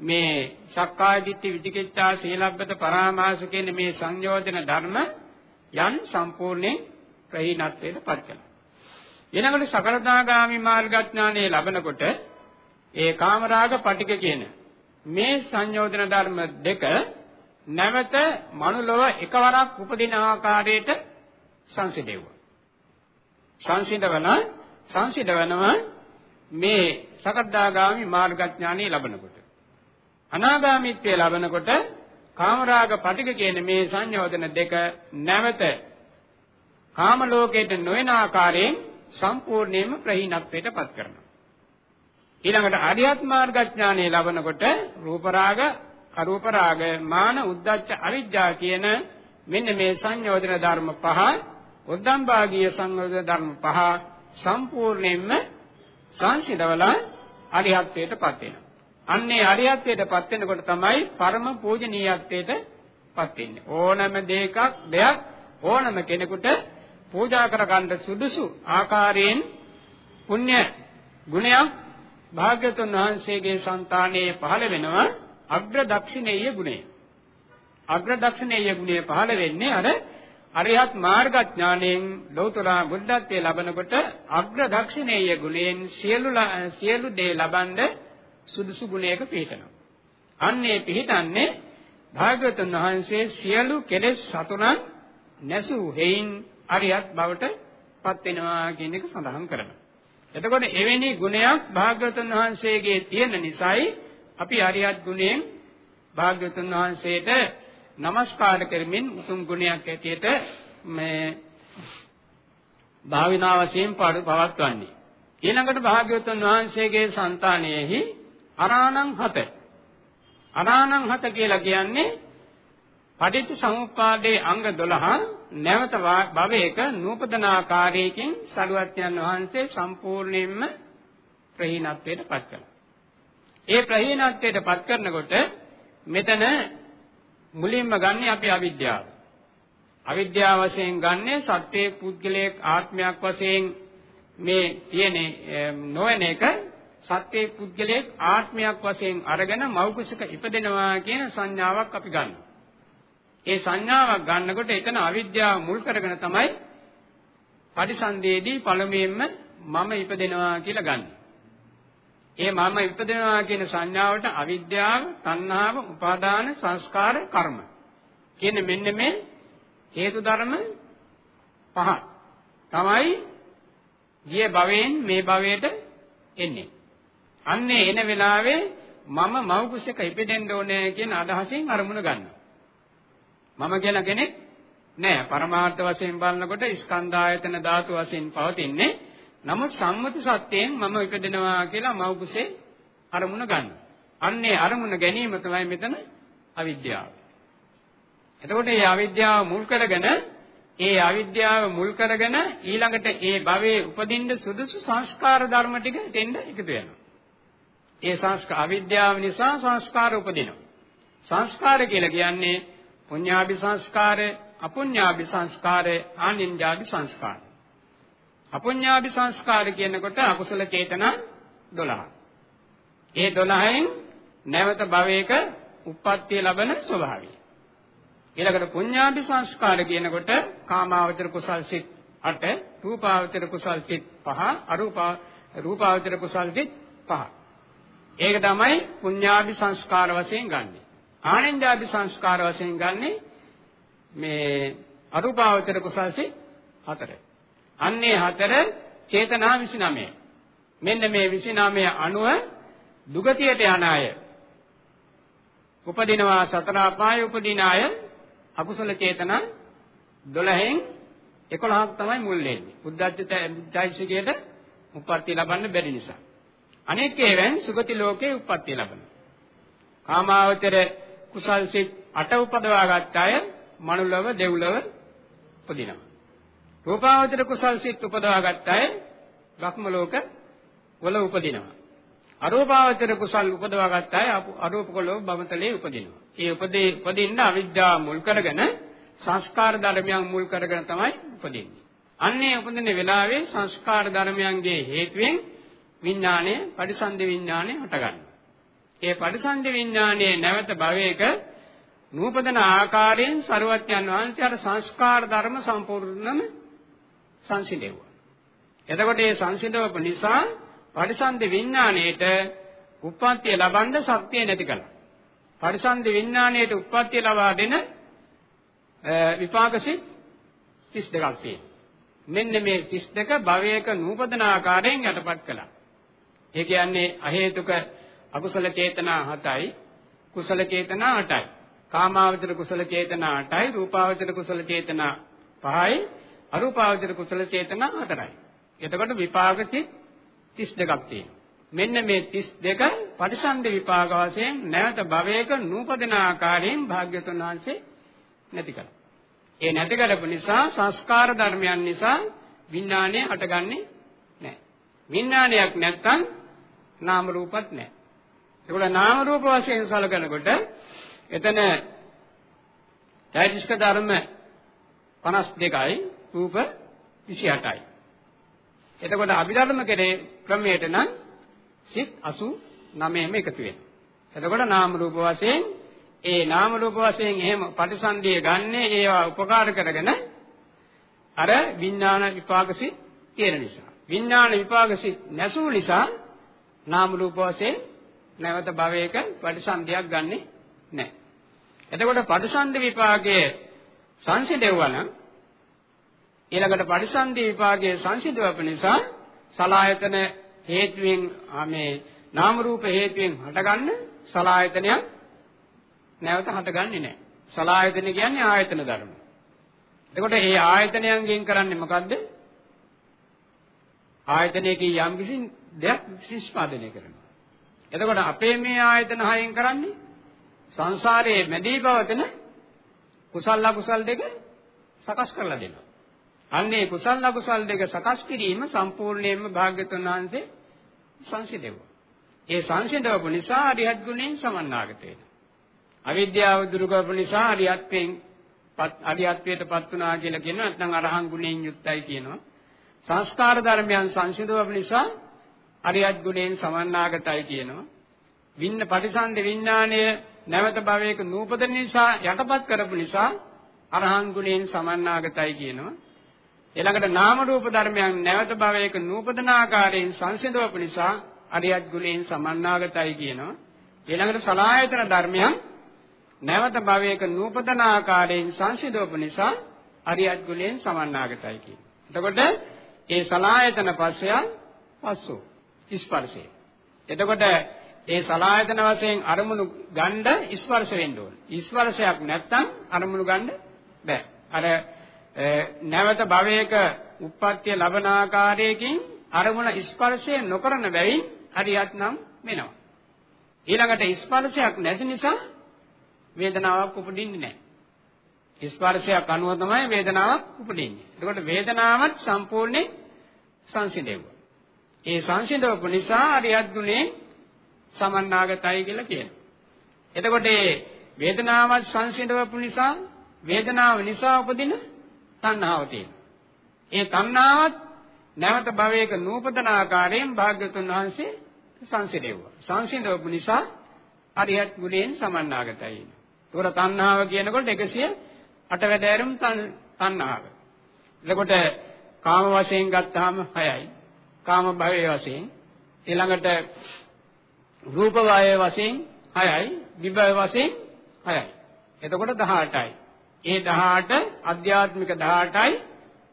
Speaker 1: මේ සක්කාය දිට්ඨි විචිකිච්ඡා සීලබ්බත පරාමාස කියන මේ සංයෝජන ධර්ම යන් සම්පූර්ණයෙන් ප්‍රහීනත්වයට පත් කළා. ඊළඟට සකලදාගාමි මාර්ගඥානය ලබනකොට ඒ කාමරාග පටික කියන මේ සංයෝජන ධර්ම දෙක නැවත මනුලොව එකවරක් උපදින ආකාරයට සංසිඳෙව්වා. සංසිඳවන සංසිඳවනව මේ සකද්දාගාමි මාර්ගඥානෙ ලැබනකොට අනාගාමීත්වය ලැබනකොට කාමරාග පටික කියන මේ සංයෝජන දෙක නැවත කාම ලෝකයට නොවන ආකාරයෙන් සම්පූර්ණයෙන්ම ප්‍රහීනත්වයට පත් කරනවා. ඊළඟට අරියත් මාර්ග ඥානය ලබනකොට රූප රාග, අරූප රාග, මාන, උද්ධච්ච, අවිජ්ජා කියන මෙන්න මේ සංයෝජන ධර්ම පහ, උද්දම්භාගීය සංයෝජන ධර්ම පහ සම්පූර්ණයෙන්ම සංසිඳවලා අරිහත්ත්වයටපත් වෙනවා. අන්නේ අරිහත්ත්වයටපත් වෙනකොට තමයි පරම පූජනීයත්වයටපත් වෙන්නේ. ඕනම දෙයක දෙයක් ඕනම කෙනෙකුට පූජා කරගන්න සුදුසු ආකාරයෙන් පුණ්‍ය ගුණයක් භාග්‍යතුන් වහන්සේගේ సంతානයේ පහළ වෙනවා අග්‍ර දක්ෂිනේය ගුණය. අග්‍ර දක්ෂිනේය ගුණය පහළ වෙන්නේ අර අරියත් මාර්ගඥාණයෙන් ලෞතර බුද්ධත්වයේ ලබනකොට අග්‍ර දක්ෂිනේය ගුණයෙන් සියලු සියලු දේ ලබනද සුදුසු ගුණයක පිහිටනවා. අන්නේ පිහිටන්නේ භාග්‍යවතුන් වහන්සේ සියලු කෙලෙස් සතුණන් නැසූ හේයින් අරියත් බවට පත් වෙනවා කියන එක සඳහන් කරනවා. එතකොට එවැනි ගුණයක් භාග්‍යවතුන් වහන්සේගේ තියෙන නිසායි අපි අරියත් ගුණයෙන් භාග්‍යවතුන් වහන්සේට নমස්කාර කරමින් උතුම් ගුණයක් ඇටියට මේ භාවිනා වශයෙන් පවත්වන්නේ. ඊළඟට භාග්‍යවතුන් වහන්සේගේ సంతානයෙහි අරාණං හත. අරාණං හත කියලා කියන්නේ පටිච්ච සමුප්පාදයේ අංග 12 නැවත භවයක නූපදනාකාරයකින් සරුවත්යන් වහන්සේ සම්පූර්ණයෙන්ම ප්‍රහීනත්වයට පත් කළා. ඒ ප්‍රහීනත්වයට පත් කරනකොට මෙතන මුලින්ම ගන්න අපි අවිද්‍යාව. අවිද්‍යාව වශයෙන් ගන්නේ සත්‍යයේ පුද්ගලයේ ආත්මයක් වශයෙන් මේ තියෙන නොවන එක සත්‍යයේ පුද්ගලයේ ආත්මයක් වශයෙන් අරගෙන මෞකසක ඉපදෙනවා කියන සංඥාවක් අපි ගන්නවා. ඒ සංඥාවක් ගන්නකොට එතන අවිද්‍යාව මුල් කරගෙන තමයි පරිසන්දේදී පළමුවෙන්ම මම ඉපදෙනවා කියලා ගන්න. ඒ මම ඉපදෙනවා කියන සංඥාවට අවිද්‍යාව, තණ්හාව, උපාදාන, සංස්කාර, කර්ම කියන මෙන්න මේ හේතු ධර්ම පහ තමයි ගිය භවයෙන් මේ භවයට එන්නේ. අන්නේ එන වෙලාවේ මම මව් කුසක ඉපදෙන්න ඕනේ කියන අදහසින් අරමුණ ගන්නවා. මම කියලා කෙනෙක් නෑ. පරමාර්ථ වශයෙන් බලනකොට ස්කන්ධ ආයතන ධාතු වශයෙන් පවතින්නේ. නමුත් සම්මුති සත්‍යයෙන් මම ඉපදෙනවා කියලා මව් කුසේ අරමුණ ගන්න. අන්නේ අරමුණ ගැනීම තමයි මෙතන අවිද්‍යාව. එතකොට මේ අවිද්‍යාව මුල් කරගෙන ඒ අවිද්‍යාව මුල් කරගෙන ඊළඟට ඒ භවයේ උපදින්න සුදුසු සංස්කාර ධර්ම ටික දෙන්න එකතු වෙනවා. ඒ සංස්කාර අවිද්‍යාව නිසා සංස්කාර උපදිනවා. සංස්කාර කියලා කියන්නේ පුඤ්ඤාභි සංස්කාර, අපුඤ්ඤාභි සංස්කාර, ආනින්ජාභි සංස්කාර. අපුඤ්ඤාභි සංස්කාර කියනකොට අකුසල චේතනා 12. ඒ 12න් නැවත භවයක උප්පත්තිය ලබන ස්වභාවය. ඊළඟට පුඤ්ඤාභි සංස්කාර කියනකොට කාමාවචර කුසල් සිත් 8, රූපාවචර කුසල් සිත් 5, අරූපා රූපාවචර කුසල් සිත් 5. ඒක තමයි පුඤ්ඤාභි සංස්කාර වශයෙන් ගන්නෙ. ආනෙන්ජාභි සංස්කාර වශයෙන් ගන්නෙ මේ අරූපාවචර කුසල් සිත් 4. අන්නේ හතර චේතනා 29. මෙන්න මේ 29 අණුව දුගතියට යන අය උපදිනවා සතර අපාය උපදින අය අකුසල චේතනා 12න් 11ක් තමයි මුල් වෙන්නේ. බුද්ධත්වයට බුද්ධයිසිකයට උප්පත්ති ලබන්න බැරි නිසා. අනෙක් ඒවෙන් සුගති ලෝකේ උප්පත්ති ලබනවා. කාමාවචර කුසල් සිත් 8 උපදවා ගත්ත අය මනුලව දෙව්ලොව උපදිනවා. රූපාවචර කුසල් සිත් උපදවා ගත්ත අය භක්ම ලෝක වල උපදිනවා. අරූපාවචර කුසල් උපදවා ගත්ත අය අරූප කොලෝ බමතලේ උපදිනවා. ඒ උපදී උපදින්න අවිද්‍යාව මුල් කරගෙන සංස්කාර ධර්මයන් මුල් කරගෙන තමයි උපදින්නේ. අන්නේ උපදින වෙලාවේ සංස්කාර ධර්මයන්ගේ හේතුවෙන් විඥාණය පරිසන්දි විඥාණය හටගන්නවා. ඒ පරිසන්දි විඥාණයේ නැවත භවයක නූපදන ආකාරයෙන් සරුවත්යන් වහන්සේ අර සංස්කාර ධර්ම සම්පූර්ණම සංසිඳෙව්වා. එතකොට මේ සංසිඳවපු නිසා පරිසන්දි විඥාණයට උප්පත්තිය ලබන්න ශක්තිය නැති කළා. පරිසන්දි විඥාණයට උප්පත්තිය ලබා දෙන විපාකසිත 32ක් තියෙනවා. මෙන්න මේ 32 භවයක නූපදන ආකාරයෙන් යටපත් කළා. ඒ කියන්නේ අහේතුක අකුසල චේතනා 7යි, කුසල චේතනා 8යි. කාමාවචර කුසල චේතනා 8යි, රූපාවචර කුසල චේතනා 5යි, අරූපාවචර කුසල චේතනා 4යි. එතකොට විපාක චිත් 32ක් තියෙනවා. මෙන්න මේ 32 පටිසන්ධි විපාක වශයෙන් නැවත භවයක නූපදින ආකාරයෙන් භාග්‍යතුන් වහන්සේ නැති කළා. ඒ නැති කරපු නිසා සංස්කාර ධර්මයන් නිසා විඥානය හටගන්නේ නැහැ. විඥානයක් නැත්තම් නාම රූපත් නැහැ. ඒකෝල නාම රූප වශයෙන් සලකනකොට එතන චෛතසික ධර්ම 52යි රූප 28යි. එතකොට අභිධර්ම කෙරේ ක්‍රමයට නම් සිත් 89ම එකතු වෙනවා. එතකොට නාම රූප වශයෙන් ඒ නාම රූප වශයෙන් එහෙම ප්‍රතිසන්දිය ගන්න ඒවා උපකාර කරගෙන අර විඥාන විපාකසිත තියෙන නිසා. විඥාන විපාකසිත නැසූ නිසා නාම රූප වශයෙන් නැවත භවයක ප්‍රතිසන්දියක් ගන්නෙ නැහැ. එතකොට ප්‍රතිසන්දි විපාකයේ සංසිඳෙවුවා නම් ඊළඟට පරිසන්දි විපාකයේ සංසිඳවප නිසා සලායතන හේතුවෙන් මේ නාම රූප හේතුවෙන් හටගන්න සලායතනයක් නැවත හටගන්නේ නැහැ. සලායතන කියන්නේ ආයතන ධර්ම. එතකොට මේ ආයතනයන්ගෙන් කරන්නේ මොකද්ද? ආයතනයකින් යම් කිසි දෙයක් නිෂ්පාදනය කරනවා. එතකොට අපේ මේ ආයතන හයෙන් කරන්නේ සංසාරයේ මැදී පවතන කුසල අකුසල් දෙක සකස් කරලා දෙනවා. අන්නේ කුසල අකුසල් දෙක සකස් කිරීම සම්පූර්ණයෙන්ම භාග්‍යතුන් වහන්සේ සංසිඳෙවුවා. ඒ සංසිඳවපු නිසා අරිහත් ගුණයෙන් සමන්නාගත වෙනවා. අවිද්‍යාව දුරු කරපු නිසා අරිහත්යෙන් අරිහත්ත්වයටපත් වුණා කියලා කියනවා නැත්නම් අරහන් ගුණයෙන් යුක්තයි කියනවා. සංස්කාර ධර්මයන් සංසිඳවපු නිසා අරිහත් ගුණයෙන් සමන්නාගතයි කියනවා. වින්න පටිසන්ධ විඥාණය නැවත භවයක නූපදින නිසා යටපත් කරපු නිසා අරහන් ගුණයෙන් සමන්නාගතයි කියනවා. ඊළඟට නාම රූප ධර්මයන් නැවත භවයක නූපදන ආකාරයෙන් සංසිඳවපු නිසා අරියත් ගුණයෙන් සමන්නාගතයි කියනවා. ඊළඟට සලායතන ධර්මයන් නැවත භවයක නූපදන ආකාරයෙන් සංසිඳවපු නිසා අරියත් ගුණයෙන් සමන්නාගතයි කියනවා. එතකොට ඒ සලායතන පස්සය පස්සෝ ස්පර්ශය. එතකොට ඒ සලායතන වශයෙන් අරමුණු ගන්න ස්පර්ශ වෙන්න ඕන. ස්පර්ශයක් නැත්තම් අරමුණු ගන්න බෑ. අර නැවත භවයක උප්පත්තිය ලබන ආකාරයකින් අරමුණ ස්පර්ශය නොකරන බැවින් හරියට නම් වෙනවා. ඊළඟට ස්පර්ශයක් නැති නිසා වේදනාවක් උපදින්නේ නැහැ. ස්පර්ශයක් අනුව තමයි වේදනාවක් උපදින්නේ. එතකොට වේදනාවත් සම්පූර්ණයෙන් සංසිඳෙවුවා. ඒ සංසිඳවපු නිසා හරියට ගුණේ සමන්නාගතයි කියලා කියනවා. එතකොට මේ වේදනාවත් සංසිඳවපු නිසා වේදනාව නිසා උපදින තණ්හාව තියෙනවා. ඒ තණ්හාවත් නැවත භවයක නූපදන ආකාරයෙන් භාග්‍යතුන් වහන්සේ සංසිඳෙව්වා. සංසිඳවපු නිසා අරියත් ගුණයෙන් සමන්නාගතයි. ඒකට තණ්හාව කියනකොට 108 වැඩෑරුම් තණ්හාව. එතකොට කාම වශයෙන් ගත්තාම 6යි. කාම භවයේ වශයෙන් ඊළඟට රූප වායයේ වශයෙන් 6යි. විභව වශයෙන් 6යි. එතකොට 18යි. ඒ 18 අධ්‍යාත්මික 18යි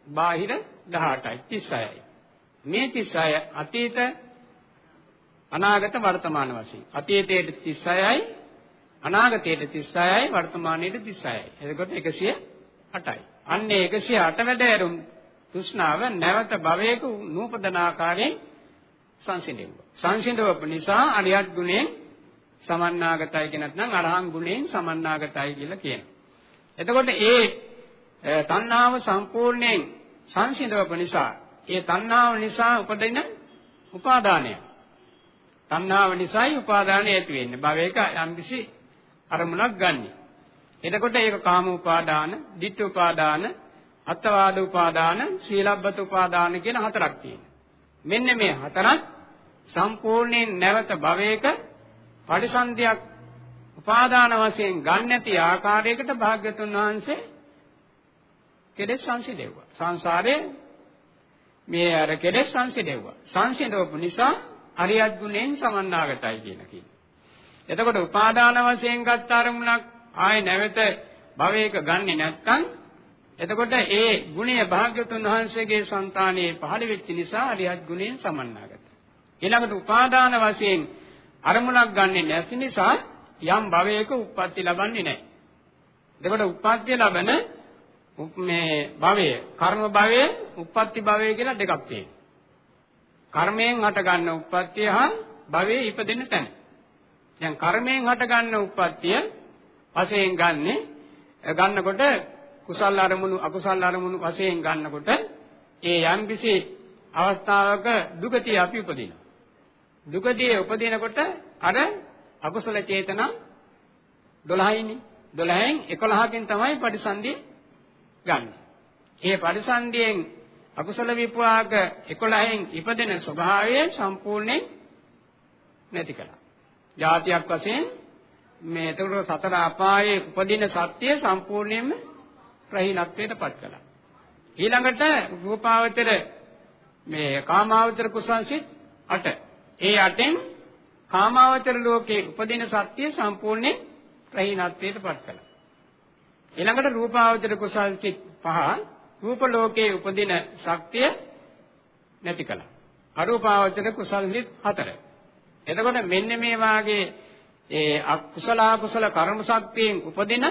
Speaker 1: බාහිර 18යි 36යි. මේ 36 අතීත අනාගත වර්තමාන වශයෙන්. අතීතයේ 36යි අනාගතයේ 36යි වර්තමානයේ 36යි. එතකොට 108යි. අන්නේ 108 වැඩෑරුම් තෘෂ්ණාව නැවත භවයක නූපදන ආකාරයෙන් සංසිඳෙව්වා. සංසිඳවපු නිසා අරියත් ගුණයෙන් සමන්නාගතයි කියන නැත්නම් අරහං ගුණයෙන් සමන්නාගතයි කියලා කියනවා. එතකොට ඒ තණ්හාව සම්පූර්ණයෙන් සංසිඳවපු නිසා ඒ තණ්හාව නිසා උපදින උපාදානය. තණ්හාව නිසායි උපාදානය ඇති වෙන්නේ. භවයක යම්කිසි අරමුණක් ගන්නෙ. එතකොට ඒක කාම උපාදාන, ditth උපාදාන, අත්වාද උපාදාන, සීලබ්බත උපාදාන කියන හතරක් තියෙනවා. මෙන්න මේ හතරක් සම්පූර්ණයෙන් නැවත භවයක පරිසන්දියක් උපාදාන වශයෙන් ගන්න නැති ආකාරයකට භාග්‍යතුන් වහන්සේ කෙලෙස් සංසිඳෙව්වා. සංසාරේ මේ අර කෙලෙස් සංසිඳෙව්වා. සංසිඳවපු නිසා අරියත් ගුණයෙන් සමන්නාගතයි කියන කී. එතකොට උපාදාන වශයෙන් ගත් අරමුණක් ආයේ නැවත භවයක ගන්නෙ නැත්නම් එතකොට ඒ ගුණය භාග්‍යතුන් වහන්සේගේ సంతානයේ පහළ වෙච්ච නිසා අරියත් ගුණයෙන් සමන්නාගතයි. ඊළඟට උපාදාන වශයෙන් අරමුණක් ගන්නෙ නැති නිසා යම් භවයක උප්පත්ති ලබන්නේ නැහැ. එතකොට උප්පත්ති ලබන මේ භවය, කර්ම භවය, උප්පත්ති භවය කියලා දෙකක් තියෙනවා. කර්මයෙන් හට ගන්න උප්පත්තිය හා භවයේ ඉපදෙන තැන. දැන් කර්මයෙන් හටගන්න උප්පත්තිය වශයෙන් ගන්නෙ ගන්නකොට කුසල් අරමුණු අකුසල් අරමුණු වශයෙන් ගන්නකොට ඒ යම්කිසි අවස්ථාවක දුගතිය අපි උපදිනවා. දුගතිය උපදිනකොට අර අකුසල චේතනා 12යිනේ. 12න් 11කින් තමයි පරිසන්දිය ගන්න. ඒ පරිසන්දියෙන් අකුසල විපාක 11න් ඉපදෙන ස්වභාවය සම්පූර්ණයෙන් නැති කළා. જાතියක් වශයෙන් මේ එතකොට සතර අපායේ උපදින සත්‍ය සම්පූර්ණයෙන්ම ප්‍රහීනත්වයට පත් කළා. ඊළඟට රූපාවචර මේ කාමාවචර කුසල්සිත 8. ඒ 8න් කාමාවචර ලෝකේ උපදින සත්‍ය සම්පූර්ණයෙන් ප්‍රහීනත්වයට පත් කළා. ඊළඟට රූපාවචර කුසල්සිත 5 රූප ලෝකයේ උපදින ශක්තිය නැති කළා. අරූපාවචර කුසල්සිත 4. එතකොට මෙන්න මේ වාගේ ඒ අකුසල අකුසල කර්ම ශක්තියෙන් උපදින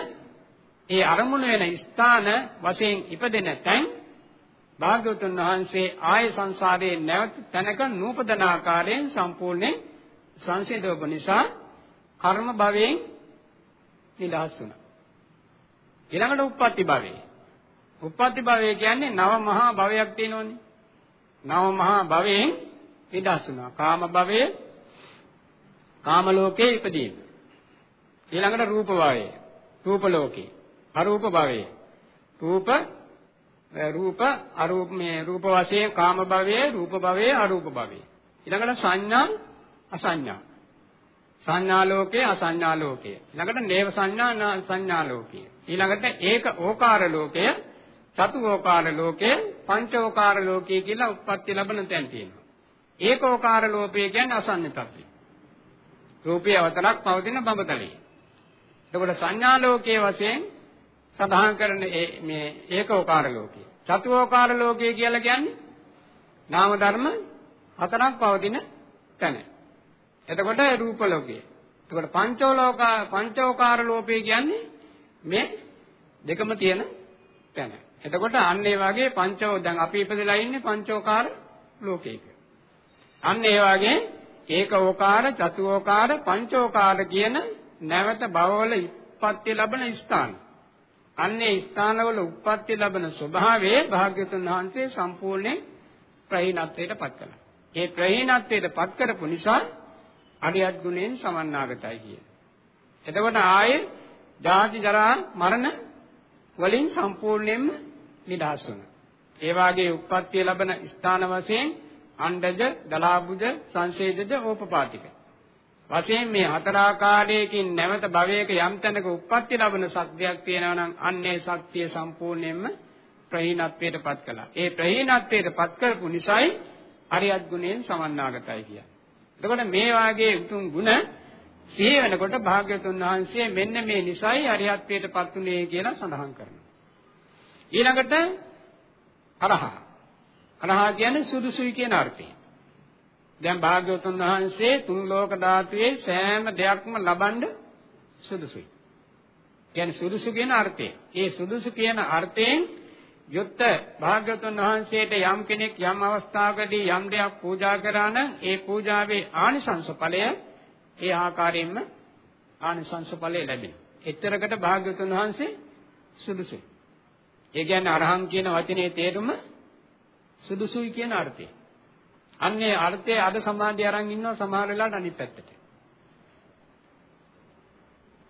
Speaker 1: ඒ අරමුණු වෙන ස්ථාන වශයෙන් ඉපදෙන තැන් භාග්‍යවතුන් වහන්සේ ආය සංසාරයේ නැවත තැනක නූපදන ආකාරයෙන් සම්පූර්ණයෙන් සංසිඳවපු නිසා කර්ම භවයෙන් නිදහස් වුණා. ඊළඟට උප්පත්ති භවය. උප්පත්ති භවය කියන්නේ නව මහා භවයක් තියෙනවනේ. නව මහා භවයෙන් නිදහස් වුණා. කාම භවය කාම ලෝකේ ඉපදීම. ඊළඟට රූප භවය. රූප ලෝකේ. අරූප භවය. රූප රූප අරූප මේ රූප වශයෙන් කාම භවයේ රූප භවයේ අරූප භවයේ. ඊළඟට සංඥා අසංඥා. සංඥා ලෝකේ අසංඥා ලෝකේ ඊළඟට නේව සංඥා සංඥා ලෝකේ ඊළඟට ඒක ඕකාර ලෝකය චතු ඕකාර ලෝකේ පංච ඕකාර ලෝකේ කියලා උත්පත්ති ලැබෙන තැන් තියෙනවා. ඒකෝකාර ලෝකය කියන්නේ අසංඥ tattve රූපය අවතරක් පවතින බඹතලයේ. එතකොට සංඥා ලෝකයේ වශයෙන් සඳහන් කරන මේ ඒකෝකාර ලෝකය. චතුෝකාර ලෝකය කියලා කියන්නේ නාම ධර්ම හතරක් පවතින තැන. එතකොට රූප ලෝකය. එතකොට පංචෝලෝකා පංචෝකාර ලෝකය කියන්නේ මේ දෙකම තියෙන තැන. එතකොට අන්න ඒ වගේ පංචෝ දැන් අපි ඉපදලා ඉන්නේ පංචෝකාර ලෝකයක. අන්න ඒ වගේ ඒකෝකාර, චතුෝකාර, පංචෝකාර කියන නැවත භවවල ඉපත්ති ලැබෙන ස්ථාන. අන්නේ ස්ථානවල උප්පත්ති ලැබෙන ස්වභාවයේ භාග්‍යතුන් වහන්සේ සම්පූර්ණයෙන් ප්‍රහීනත්වයට පත් කළා. ඒ ප්‍රහීනත්වයට පත් කරපු නිසා අරියත් ගුණයෙන් සමන්නාගතයි කියේ. එතකොට ආයේ ජාති ජරා මරණ වලින් සම්පූර්ණයෙන්ම නිදහස් වුණා. ඒ වාගේ උප්පත්ති ලැබෙන ස්ථාන වශයෙන් අණ්ඩජ, දලාබුජ, සංශේදජ, ඕපපාතික වශයෙන් මේ හතර ආකාරයකින් නැවත භවයක යම් තැනක උප්පත්ති ලැබෙන සත්‍යයක් තියෙනවා නම් අන්නේ සත්‍ය සම්පූර්ණයෙන්ම ප්‍රහීනත්වයට පත් කළා. ඒ ප්‍රහීනත්වයට පත් කරපු නිසායි අරියත් ගුණයෙන් සමන්නාගතයි කියන්නේ. එතකොට මේ වාගේ උතුම් ගුණ සිහි වෙනකොට භාග්‍යතුන් වහන්සේ මෙන්න මේ නිසායි අරියත්වයට පත් උනේ කියලා සඳහන් කරනවා. ඊළඟට අරහ. අරහ කියන්නේ සුදුසුයි කියන අර්ථයෙන්. දැන් භාග්‍යවතුන් වහන්සේ තුන් ලෝක ධාතුවේ සෑම දෙයක්ම ලබන්න සුදුසුයි. කියන්නේ සුදුසු කියන අර්ථය. ඒ සුදුසු කියන අර්ථයෙන් යුක්ත භාග්‍යවතුන් වහන්සේට යම් කෙනෙක් යම් අවස්ථාවකදී යම් දෙයක් පූජා කරා නම් ඒ පූජාවේ ආනිසංස ඵලය ඒ ආකාරයෙන්ම ආනිසංස ඵලය ලැබෙනවා. එතරකට භාග්‍යවතුන් වහන්සේ සුදුසුයි. ඒ කියන්නේ අරහං කියන වචනේ තේරුම සුදුසුයි කියන අර්ථය. අන්නේ අර්ථය අද සමාධිය අරන් ඉන්නවා සමහර වෙලාවට අනිත් පැත්තට.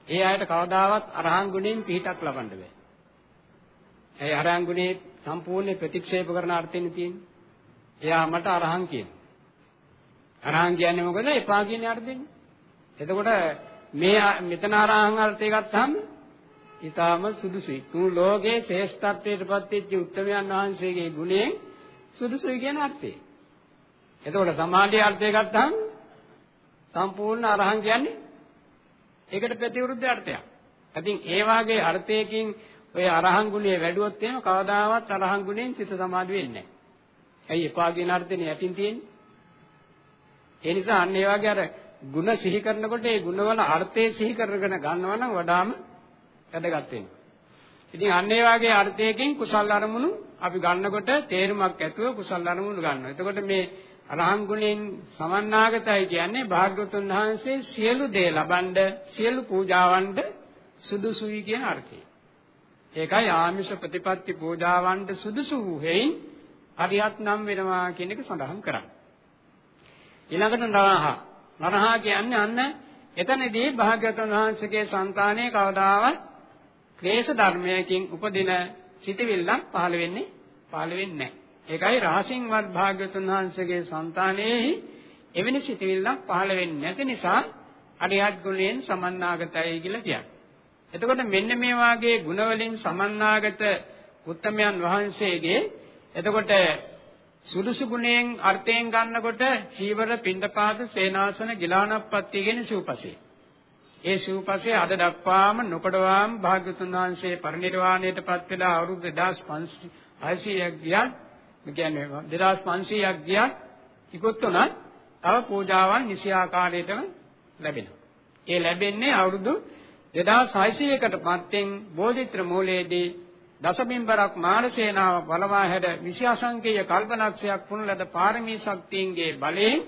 Speaker 1: ඒ අයට කවදාවත් අරහන් ගුණයෙන් පිහිටක් ලබන්න බෑ. ඒ අරහන් ගුණේ සම්පූර්ණ ප්‍රතික්ෂේප කරන අර්ථෙන් තියෙන්නේ. එයා මට අරහන් කියනවා. අරහන් කියන්නේ මොකද? එපා කියන අර්ථෙන්. එතකොට මේ මෙතන අරහන් අර්ථය ගත්තාම ඊටාම සුදුසුයි. තුන් ලෝකේ ශ්‍රේෂ්ඨත්වයට පත් වෙච්ච උත්තමයන් වහන්සේගේ ගුණයෙන් සුදුසුයි කියන අර්ථය. එතකොට සමාධියේ අර්ථය ගත්තහම සම්පූර්ණ අරහන් කියන්නේ ඒකට ප්‍රතිවිරුද්ධ අර්ථයක්. ඉතින් ඒ වාගේ අර්ථයකින් ඔය අරහන් ගුණය වැඩුවොත් එහෙම කවදාවත් අරහන් ගුණයෙන් සිත සමාධි වෙන්නේ නැහැ. ඇයි එපා කියන අර්ථෙනේ යටින් තියෙන්නේ? ඒ නිසා අන්න ඒ වාගේ අර ಗುಣ සිහි කරනකොට ඒ ಗುಣවල අර්ථය සිහි කරගෙන ගන්නවා නම් වඩාම වැදගත් වෙනවා. ඉතින් අන්න ඒ වාගේ අර්ථයකින් කුසල් අරමුණු අපි ගන්නකොට තේරුමක් ඇතුව කුසල් අරමුණු ගන්නවා. එතකොට මේ අරහන් ගුණයෙන් සමන්නාගතයි කියන්නේ භාග්‍යවතුන් වහන්සේ සියලු දේ ලබනද සියලු පූජාවන්ද සුදුසුයි කියන අර්ථය. ඒකයි ආමිෂ ප්‍රතිපත්ති පූජාවන්ට සුදුසු වූ හේයින් අරියත් නම් වෙනවා කියන එක සඳහන් කරන්නේ. ඊළඟට නරහ. නරහ කියන්නේ අන්න එතනදී භාග්‍යවතුන් වහන්සේගේ సంతානයේ කවදාවත් ක්ලේශ ධර්මයකින් උපදින සිටිවිල්ලක් පහළ වෙන්නේ පහළ වෙන්නේ නැහැ. ඒකයි රහසින්වත් භාග්‍යවතුන් වහන්සේගේ సంతානයේ එවැනි සිටිවිල්ලක් පහළ වෙන්නේ නැති නිසා අරියත් ගුණයෙන් සමන්නාගතයි කියලා කියන්නේ. එතකොට මෙන්න මේ වාගේ ගුණ වලින් සමන්නාගත උත්තමයන් වහන්සේගේ එතකොට සුදුසු ගුණයෙන් අර්ථයෙන් ගන්නකොට චීවර පින්ඩපාත සේනාසන ගිලානප්පත්ති කියන සිව්පසේ. ඒ සිව්පසේ අද දක්වාම නොකඩවාම භාග්‍යතුන් වහන්සේ පරිනිර්වාණයටපත් වෙලා අවුරුදු 2500ක් ගියත් කියන්නේ 2500ක් ගියත් ඉක්ොත් උනත් තව පූජාවන් නිසි ආකාරයටම ලැබෙනවා. ඒ ලැබෙන්නේ අවුරුදු 2600කට පත්ෙන් බෝධිත්‍ර මූලයේදී දසබිම්බරක් මානසේනාව බලවා හැඩ විශ්‍යාසංකේය කල්පලක්ෂයක් පුණ ලද පාරමී ශක්තියන්ගේ බලයෙන්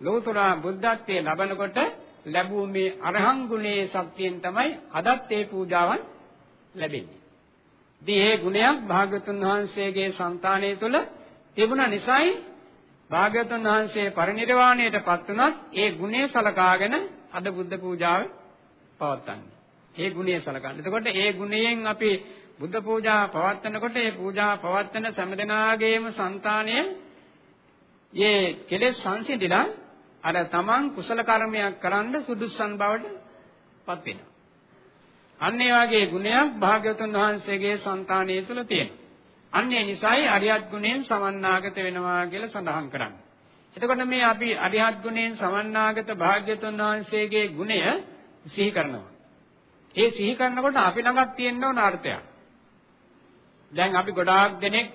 Speaker 1: ලෝතර බුද්ධත්වයේ ලබනකොට ලැබූ මේ අරහං ගුණයේ ශක්තියෙන් තමයි අදත් ඒ පූජාවන් ලැබෙන්නේ. ඉතින් මේ ගුණයක් භාග්‍යතුන් වහන්සේගේ సంతානය තුළ තිබුණ නිසායි භාග්‍යවතුන් වහන්සේ පරිණිරවාණයට පත් වුණත් ඒ ගුණේ සලකාගෙන අද බුද්ධ පූජාව පවත්වන්නේ. ඒ ගුණේ සලකන්නේ. එතකොට ඒ ගුණයෙන් අපි බුද්ධ පූජා පවත්වනකොට ඒ පූජා පවත්වන සම්දෙනාගේම సంతානය මේ කෙලෙස් සංසිඳිලා අර තමන් කුසල කර්මයක් කරන්න සුදුස්සන් බවට පත් වෙනවා. අන්න ඒ වගේ ගුණයක් භාග්‍යවතුන් වහන්සේගේ సంతානය තුළ තියෙනවා. අන්න ඒ නිසායි අරියත් ගුණයෙන් සමන්නාගත වෙනවා කියලා සඳහන් කරන්නේ. එතකොට මේ අපි අරියත් ගුණයෙන් සමන්නාගත භාග්‍යවතුන් වහන්සේගේ ගුණය සිහි කරනවා. ඒ සිහි කරනකොට අපි ළඟත් තියෙන්න ඕන අර්ථයක්. දැන් අපි ගොඩාක් දෙනෙක්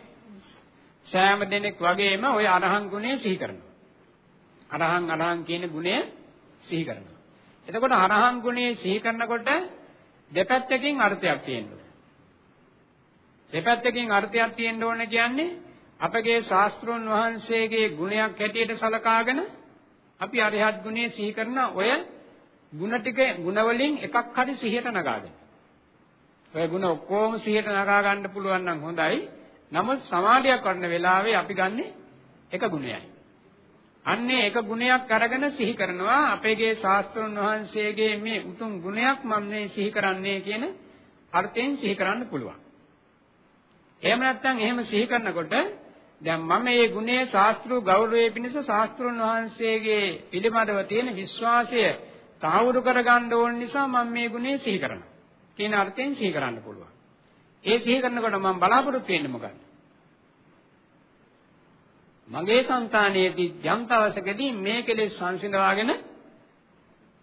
Speaker 1: සෑම දෙනෙක් වගේම ওই අරහන් ගුණය සිහි කරනවා. අරහන් අරහන් කියන ගුණය සිහි කරනවා. එතකොට අරහන් ගුණය සිහි කරනකොට දෙපැත්තකින් අර්ථයක් තියෙනවා. දෙපැත්තකින් අර්ථයක් තියෙන්න ඕන කියන්නේ අපගේ ශාස්ත්‍රෝන් වහන්සේගේ ගුණයක් හැටියට සලකාගෙන අපි අරිහත් ගුණය සිහි කරන ඔය ಗುಣ ටික ಗುಣ වලින් එකක් හරි සිහියට නගාගෙන. ඔය ಗುಣ ඔක්කොම සිහියට නගා ගන්න පුළුවන් නම් හොඳයි. නමුත් සමාධියක් වඩන වෙලාවේ අපි ගන්නෙ එක ගුණයයි. අන්නේ එක ගුණයක් අරගෙන සිහි කරනවා අපේගේ ශාස්ත්‍රඥ වහන්සේගේ මේ උතුම් ගුණයක් මම මේ සිහි කරන්නේ කියන අර්ථයෙන් සිහි කරන්න පුළුවන්. එහෙම නැත්නම් එහෙම සිහි කරනකොට දැන් මම මේ ගුණයේ ශාස්ත්‍රීය ගෞරවයේ පිණිස ශාස්ත්‍රඥ වහන්සේගේ පිළිබඳව තියෙන විශ්වාසය තහවුරු කරගන්න ඕන නිසා මම මේ ගුණය සිහි කරනවා. කියන අර්ථයෙන් සිහි කරන්න පුළුවන්. ඒ සිහි කරනකොට මම බලාපොරොත්තු වෙන්නේ මොකක්ද? මගේ సంతානයේදී යම් තවසකදී මේ කෙලෙස් සංසිඳවාගෙන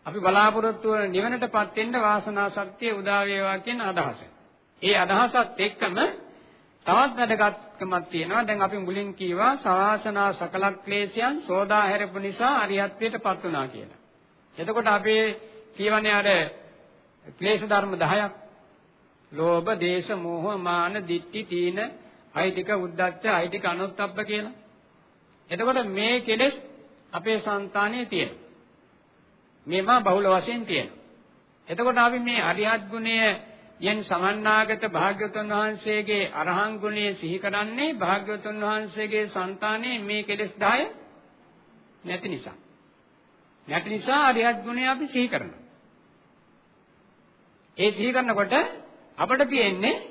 Speaker 1: අපි බලාපොරොත්තු වන නිවනටපත් වෙන්න වාසනා ශක්තිය උදා වේවා කියන අදහස. ඒ අදහසත් එක්කම තවත් වැදගත්කමක් තියෙනවා. දැන් අපි මුලින් කීවා සවාසනා සකල ක්ලේශයන් සෝදා හැරපු නිසා අරියත්වයටපත් වුණා කියලා. එතකොට අපි කියවනේ අර ක්ලේශ ධර්ම 10ක්. ලෝභ, දේශ, මෝහ, මාන, ditthi, තීන, අයිතික, උද්ධච්ච, අයිතික, අනුත්ථප්ප කියලා. එතකොට මේ කෙලෙස් අපේ సంతානයේ තියෙනවා. මේවා බහුල වශයෙන් තියෙනවා. එතකොට අපි මේ අරිහත් ගුණය යන් සමන්නාගත භාග්‍යවතුන් වහන්සේගේ අරහං ගුණය සිහි කරන්නේ භාග්‍යවතුන් වහන්සේගේ సంతානේ මේ කෙලෙස් 10 නැති නිසා. නැති නිසා අරියත් ගුණය අපි සිහි කරනවා. ඒ සිහි කරනකොට අපිට තියෙන්නේ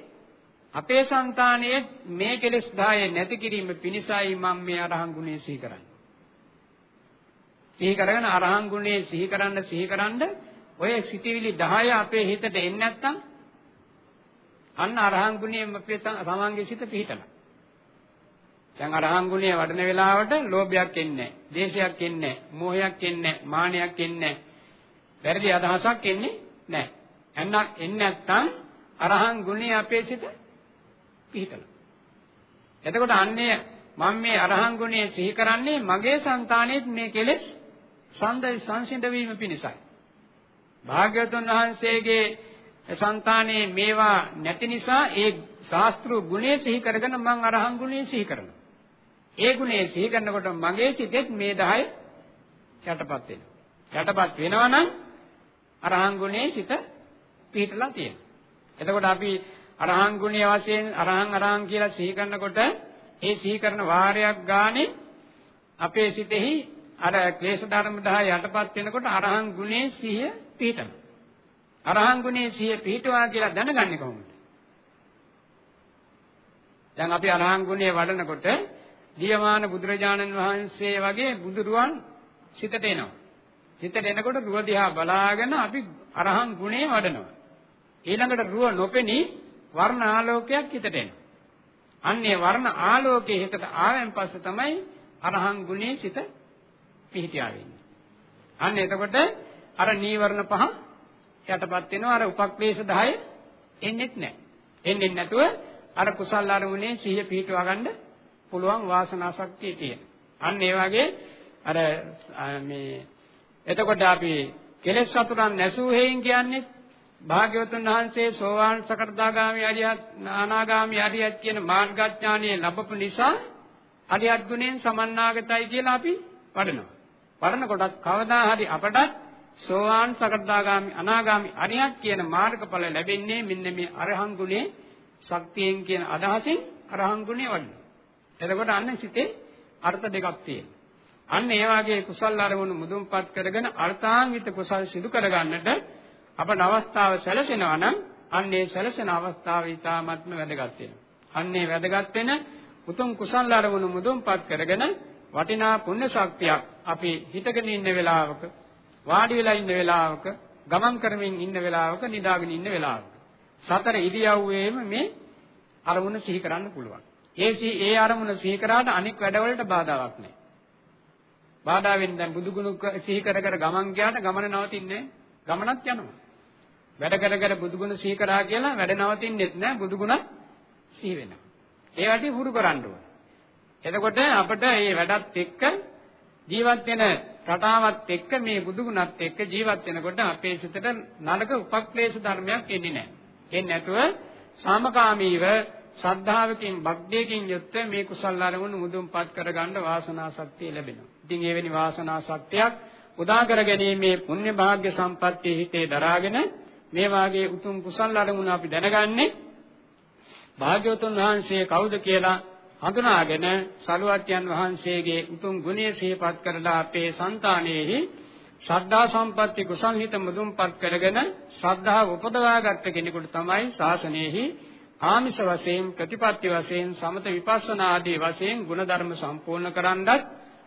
Speaker 1: අපේ సంతානයේ මේ කෙලෙස් 10 නැති කිරීම පිණිසයි මම මේ අරහං ගුණය සිහි කරන්නේ. සිහි කරගෙන අරහං ගුණය සිහි කරන්න සිහි කරන්න ඔය සිටිවිලි 10 අපේ හිතට එන්නේ නැත්නම් අන්න අරහං ගුණයෙන් අපේ තමන්ගේ සිත පිහිටලා. දැන් අරහං ගුණය වඩන වෙලාවට ලෝභයක් එන්නේ නැහැ, දේශයක් එන්නේ නැහැ, මෝහයක් එන්නේ නැහැ, මානයක් එන්නේ නැහැ. වැරදි අදහසක් එන්නේ නැහැ. එන්න එන්නේ නැත්නම් අරහං ගුණය අපේ සිත පිහිටලා. එතකොට අන්නේ මම මේ අරහං ගුණය සිහි කරන්නේ මගේ సంతානෙත් මේ කෙලෙස් සංද සංසිඳ වීම පිණිසයි. භාග්‍යවතුන් වහන්සේගේ సంతානේ මේවා නැති නිසා ඒ ශාස්ත්‍රීය ගුණය සිහි කරගෙන මම අරහං ගුණය සිහි කරනවා. ඒ ගුණය සිහි කරනකොට මගේ සිතෙත් මේ 10 යටපත් වෙනවා. යටපත් වෙනවා නම් අරහං ගුණේ සිත පිහිටලා තියෙනවා. එතකොට අපි අරහං ගුණයේ වශයෙන් අරහං අරහං කියලා සිහි කරනකොට ඒ සිහි කරන වාරයක් ගානේ අපේ සිතෙහි අර ක්ලේශ ධර්ම 10 යටපත් වෙනකොට අරහං ගුණේ සිහිය පිහිටනවා. අරහං ගුණේ සිහිය පිහිටුවා කියලා දැනගන්නේ කොහොමද? දැන් අපි අරහං ගුණය වඩනකොට දියමාන බුදුරජාණන් වහන්සේ වගේ බුදුරුවන් සිතට එනවා. සිතට එනකොට රුව දිහා බලාගෙන අපි අරහං ගුණේ වඩනවා. ඊළඟට රුව නොපෙනී වර්ණ ආලෝකයක් හිතට එනවා. අන්නේ වර්ණ ආලෝකයේ හිතට ආවෙන් පස්සේ තමයි අරහං ගුණේ සිත පිහිටියා වෙන්නේ. අන්න එතකොට අර නීවරණ පහ යටපත් වෙනවා අර උපක්ලේශ 10 එන්නේත් නැහැ. එන්නේ නැතුව අර කුසල් අරමුණේ සිහිය පිහිටවා ගන්න පුළුවන් වාසනා ශක්තිය තියෙන. අන්න ඒ වගේ අර මේ එතකොට අපි කෙලෙස් සතුරන් නැසූ හේයින් කියන්නේ භාග්‍යවතුන් වහන්සේ සෝවාන් සකටදාගාමි අරියත් අනාගාමි අරියත් කියන මාර්ගඥානිය ලැබපු නිසා අරියත් ගුණයෙන් සමන්නාගතයි කියලා අපි වඩනවා. වඩන කොටත් කවදා හරි අපට සෝවාන් සකටදාගාමි අනාගාමි අරියත් කියන මාර්ගඵල ලැබෙන්නේ මෙන්න මේ අරහං ගුණේ ශක්තියෙන් කියන අදහසින් අරහං ගුණේ වඩනවා. එතකොට අන්න සිතේ අර්ථ දෙකක් තියෙනවා. අන්න ඒ වාගේ කුසල් අරමුණු මුදුන්පත් කරගෙන අර්ථාන්විත කුසල් සිදු කරගන්නට අපට අවස්ථාව සැලසෙනවා නම් අන්නේ සැලසෙන අවස්ථාව ඊටාත්ම වැදගත් වෙනවා. අන්නේ වැදගත් වෙන උතුම් කුසල් අරමුණු මුදුන්පත් කරගෙන වටිනා පුණ්‍ය ශක්තියක් අපි හිතගෙන ඉන්න වෙලාවක වාඩි වෙලා ඉන්න වෙලාවක ගමන් කරමින් ඉන්න වෙලාවක නිදාගෙන ඉන්න වෙලාවක සතර ඉරියව්වේම මේ අරමුණ සිහි කරන්න පුළුවන්. ඒ ඒ අරමුණ සිහි කරාට අනික් වැඩවලට බාධාවක් නැහැ. බාධා වෙන්නේ දැන් බුදුගුණ සිහි කර කර ගමන් ගියාට ගමන නවතින්නේ ගමනක් යනවා. වැඩ කර කර බුදුගුණ සිහි කරා කියලා වැඩ නවතින්නෙත් නැහැ බුදුගුණ සිහි වෙනවා. ඒ වැඩි හුරු කරන්න ඕන. එතකොට අපිට මේ වැඩත් එක්ක ජීවත් වෙන රටාවත් එක්ක මේ බුදුගුණත් එක්ක ජීවත් වෙනකොට අපේ සිතට නරක උපක්ලේශ ධර්මයක් එන්නේ නැහැ. එන්නේ නැතුව සාමකාමීව ශ්‍රද්ධාවකින් භක්තියකින් යුක්ත මේ කුසල් අරමුණු මුදුන්පත් කරගන්න වාසනා ශක්තිය ලැබෙනවා. ඉතින් එවැනි වාසනා ශක්තියක් උදා කර ගැනීමේ පුණ්‍ය භාග්‍ය සම්පත්තිය හිතේ දරාගෙන මේ වාගේ උතුම් කුසල් අරමුණු අපි දැනගන්නේ භාග්‍යවතුන් වහන්සේ කවුද කියලා හඳුනාගෙන සරුවත්යන් වහන්සේගේ උතුම් ගුණය සිහිපත් කරලා අපේ సంతානෙහි ශ්‍රද්ධා සම්පatti කුසල් හිත මුදුන්පත් කරගෙන ශ්‍රද්ධාව උපදවාගත්ත කෙනෙකුට තමයි ශාසනයෙහි ආමිෂ වශයෙන් ප්‍රතිපත්ති වශයෙන් සමත විපස්සනා ආදී වශයෙන් ගුණධර්ම සම්පූර්ණ කරන්නත්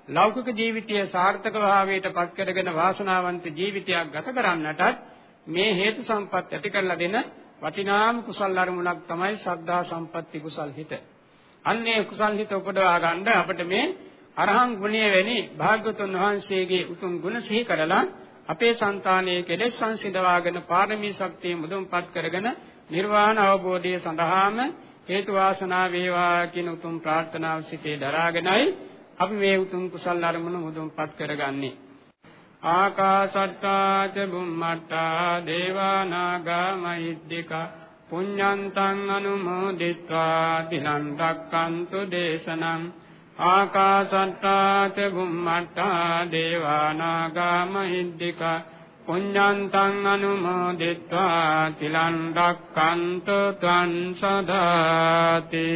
Speaker 1: ලෞකික ජීවිතය සාර්ථක භාවයට පත් කරගෙන වාසනාවන්ත ජීවිතයක් ගත කරන්නටත් මේ හේතු සම්පත් ඇති කරලා දෙන වටිනාම කුසල් අරමුණක් තමයි ශ්‍රද්ධා සම්පatti කුසල් හිත. අන්නේ කුසල් හිත උපදවා ගන්න අපිට මේ අරහං ගුණය වැනි භාග්‍යතුන් වහන්සේගේ උතුම් ගුණ සිහි කරලා අපේ సంతානයේ කෙලෙස් සංසිඳවාගෙන පාරමී ශක්තිය මුදුන්පත් කරගෙන නිර්වාණ අවබෝධය සඳහාම හේතු වාසනා වේවා කියන උතුම් ප්‍රාර්ථනාව සිටේ දරාගෙනයි අපි මේ උතුම් කුසල් අරමුණු මුදුන්පත් කරගන්නේ. ආකාසට්ටා ච බුම්මට්ටා දේවා නාග මහිද්దికා පුඤ්ඤන්තං අනුමෝදිත්වා තිලං රක්칸තු දේශනං ආකාසට්ටා ච බුම්මට්ටා දේවානාගා මහිද්దిక පුඤ්ඤන්තං අනුමෝදිත්වා තිලං රක්칸තු ත්වං සදාතේ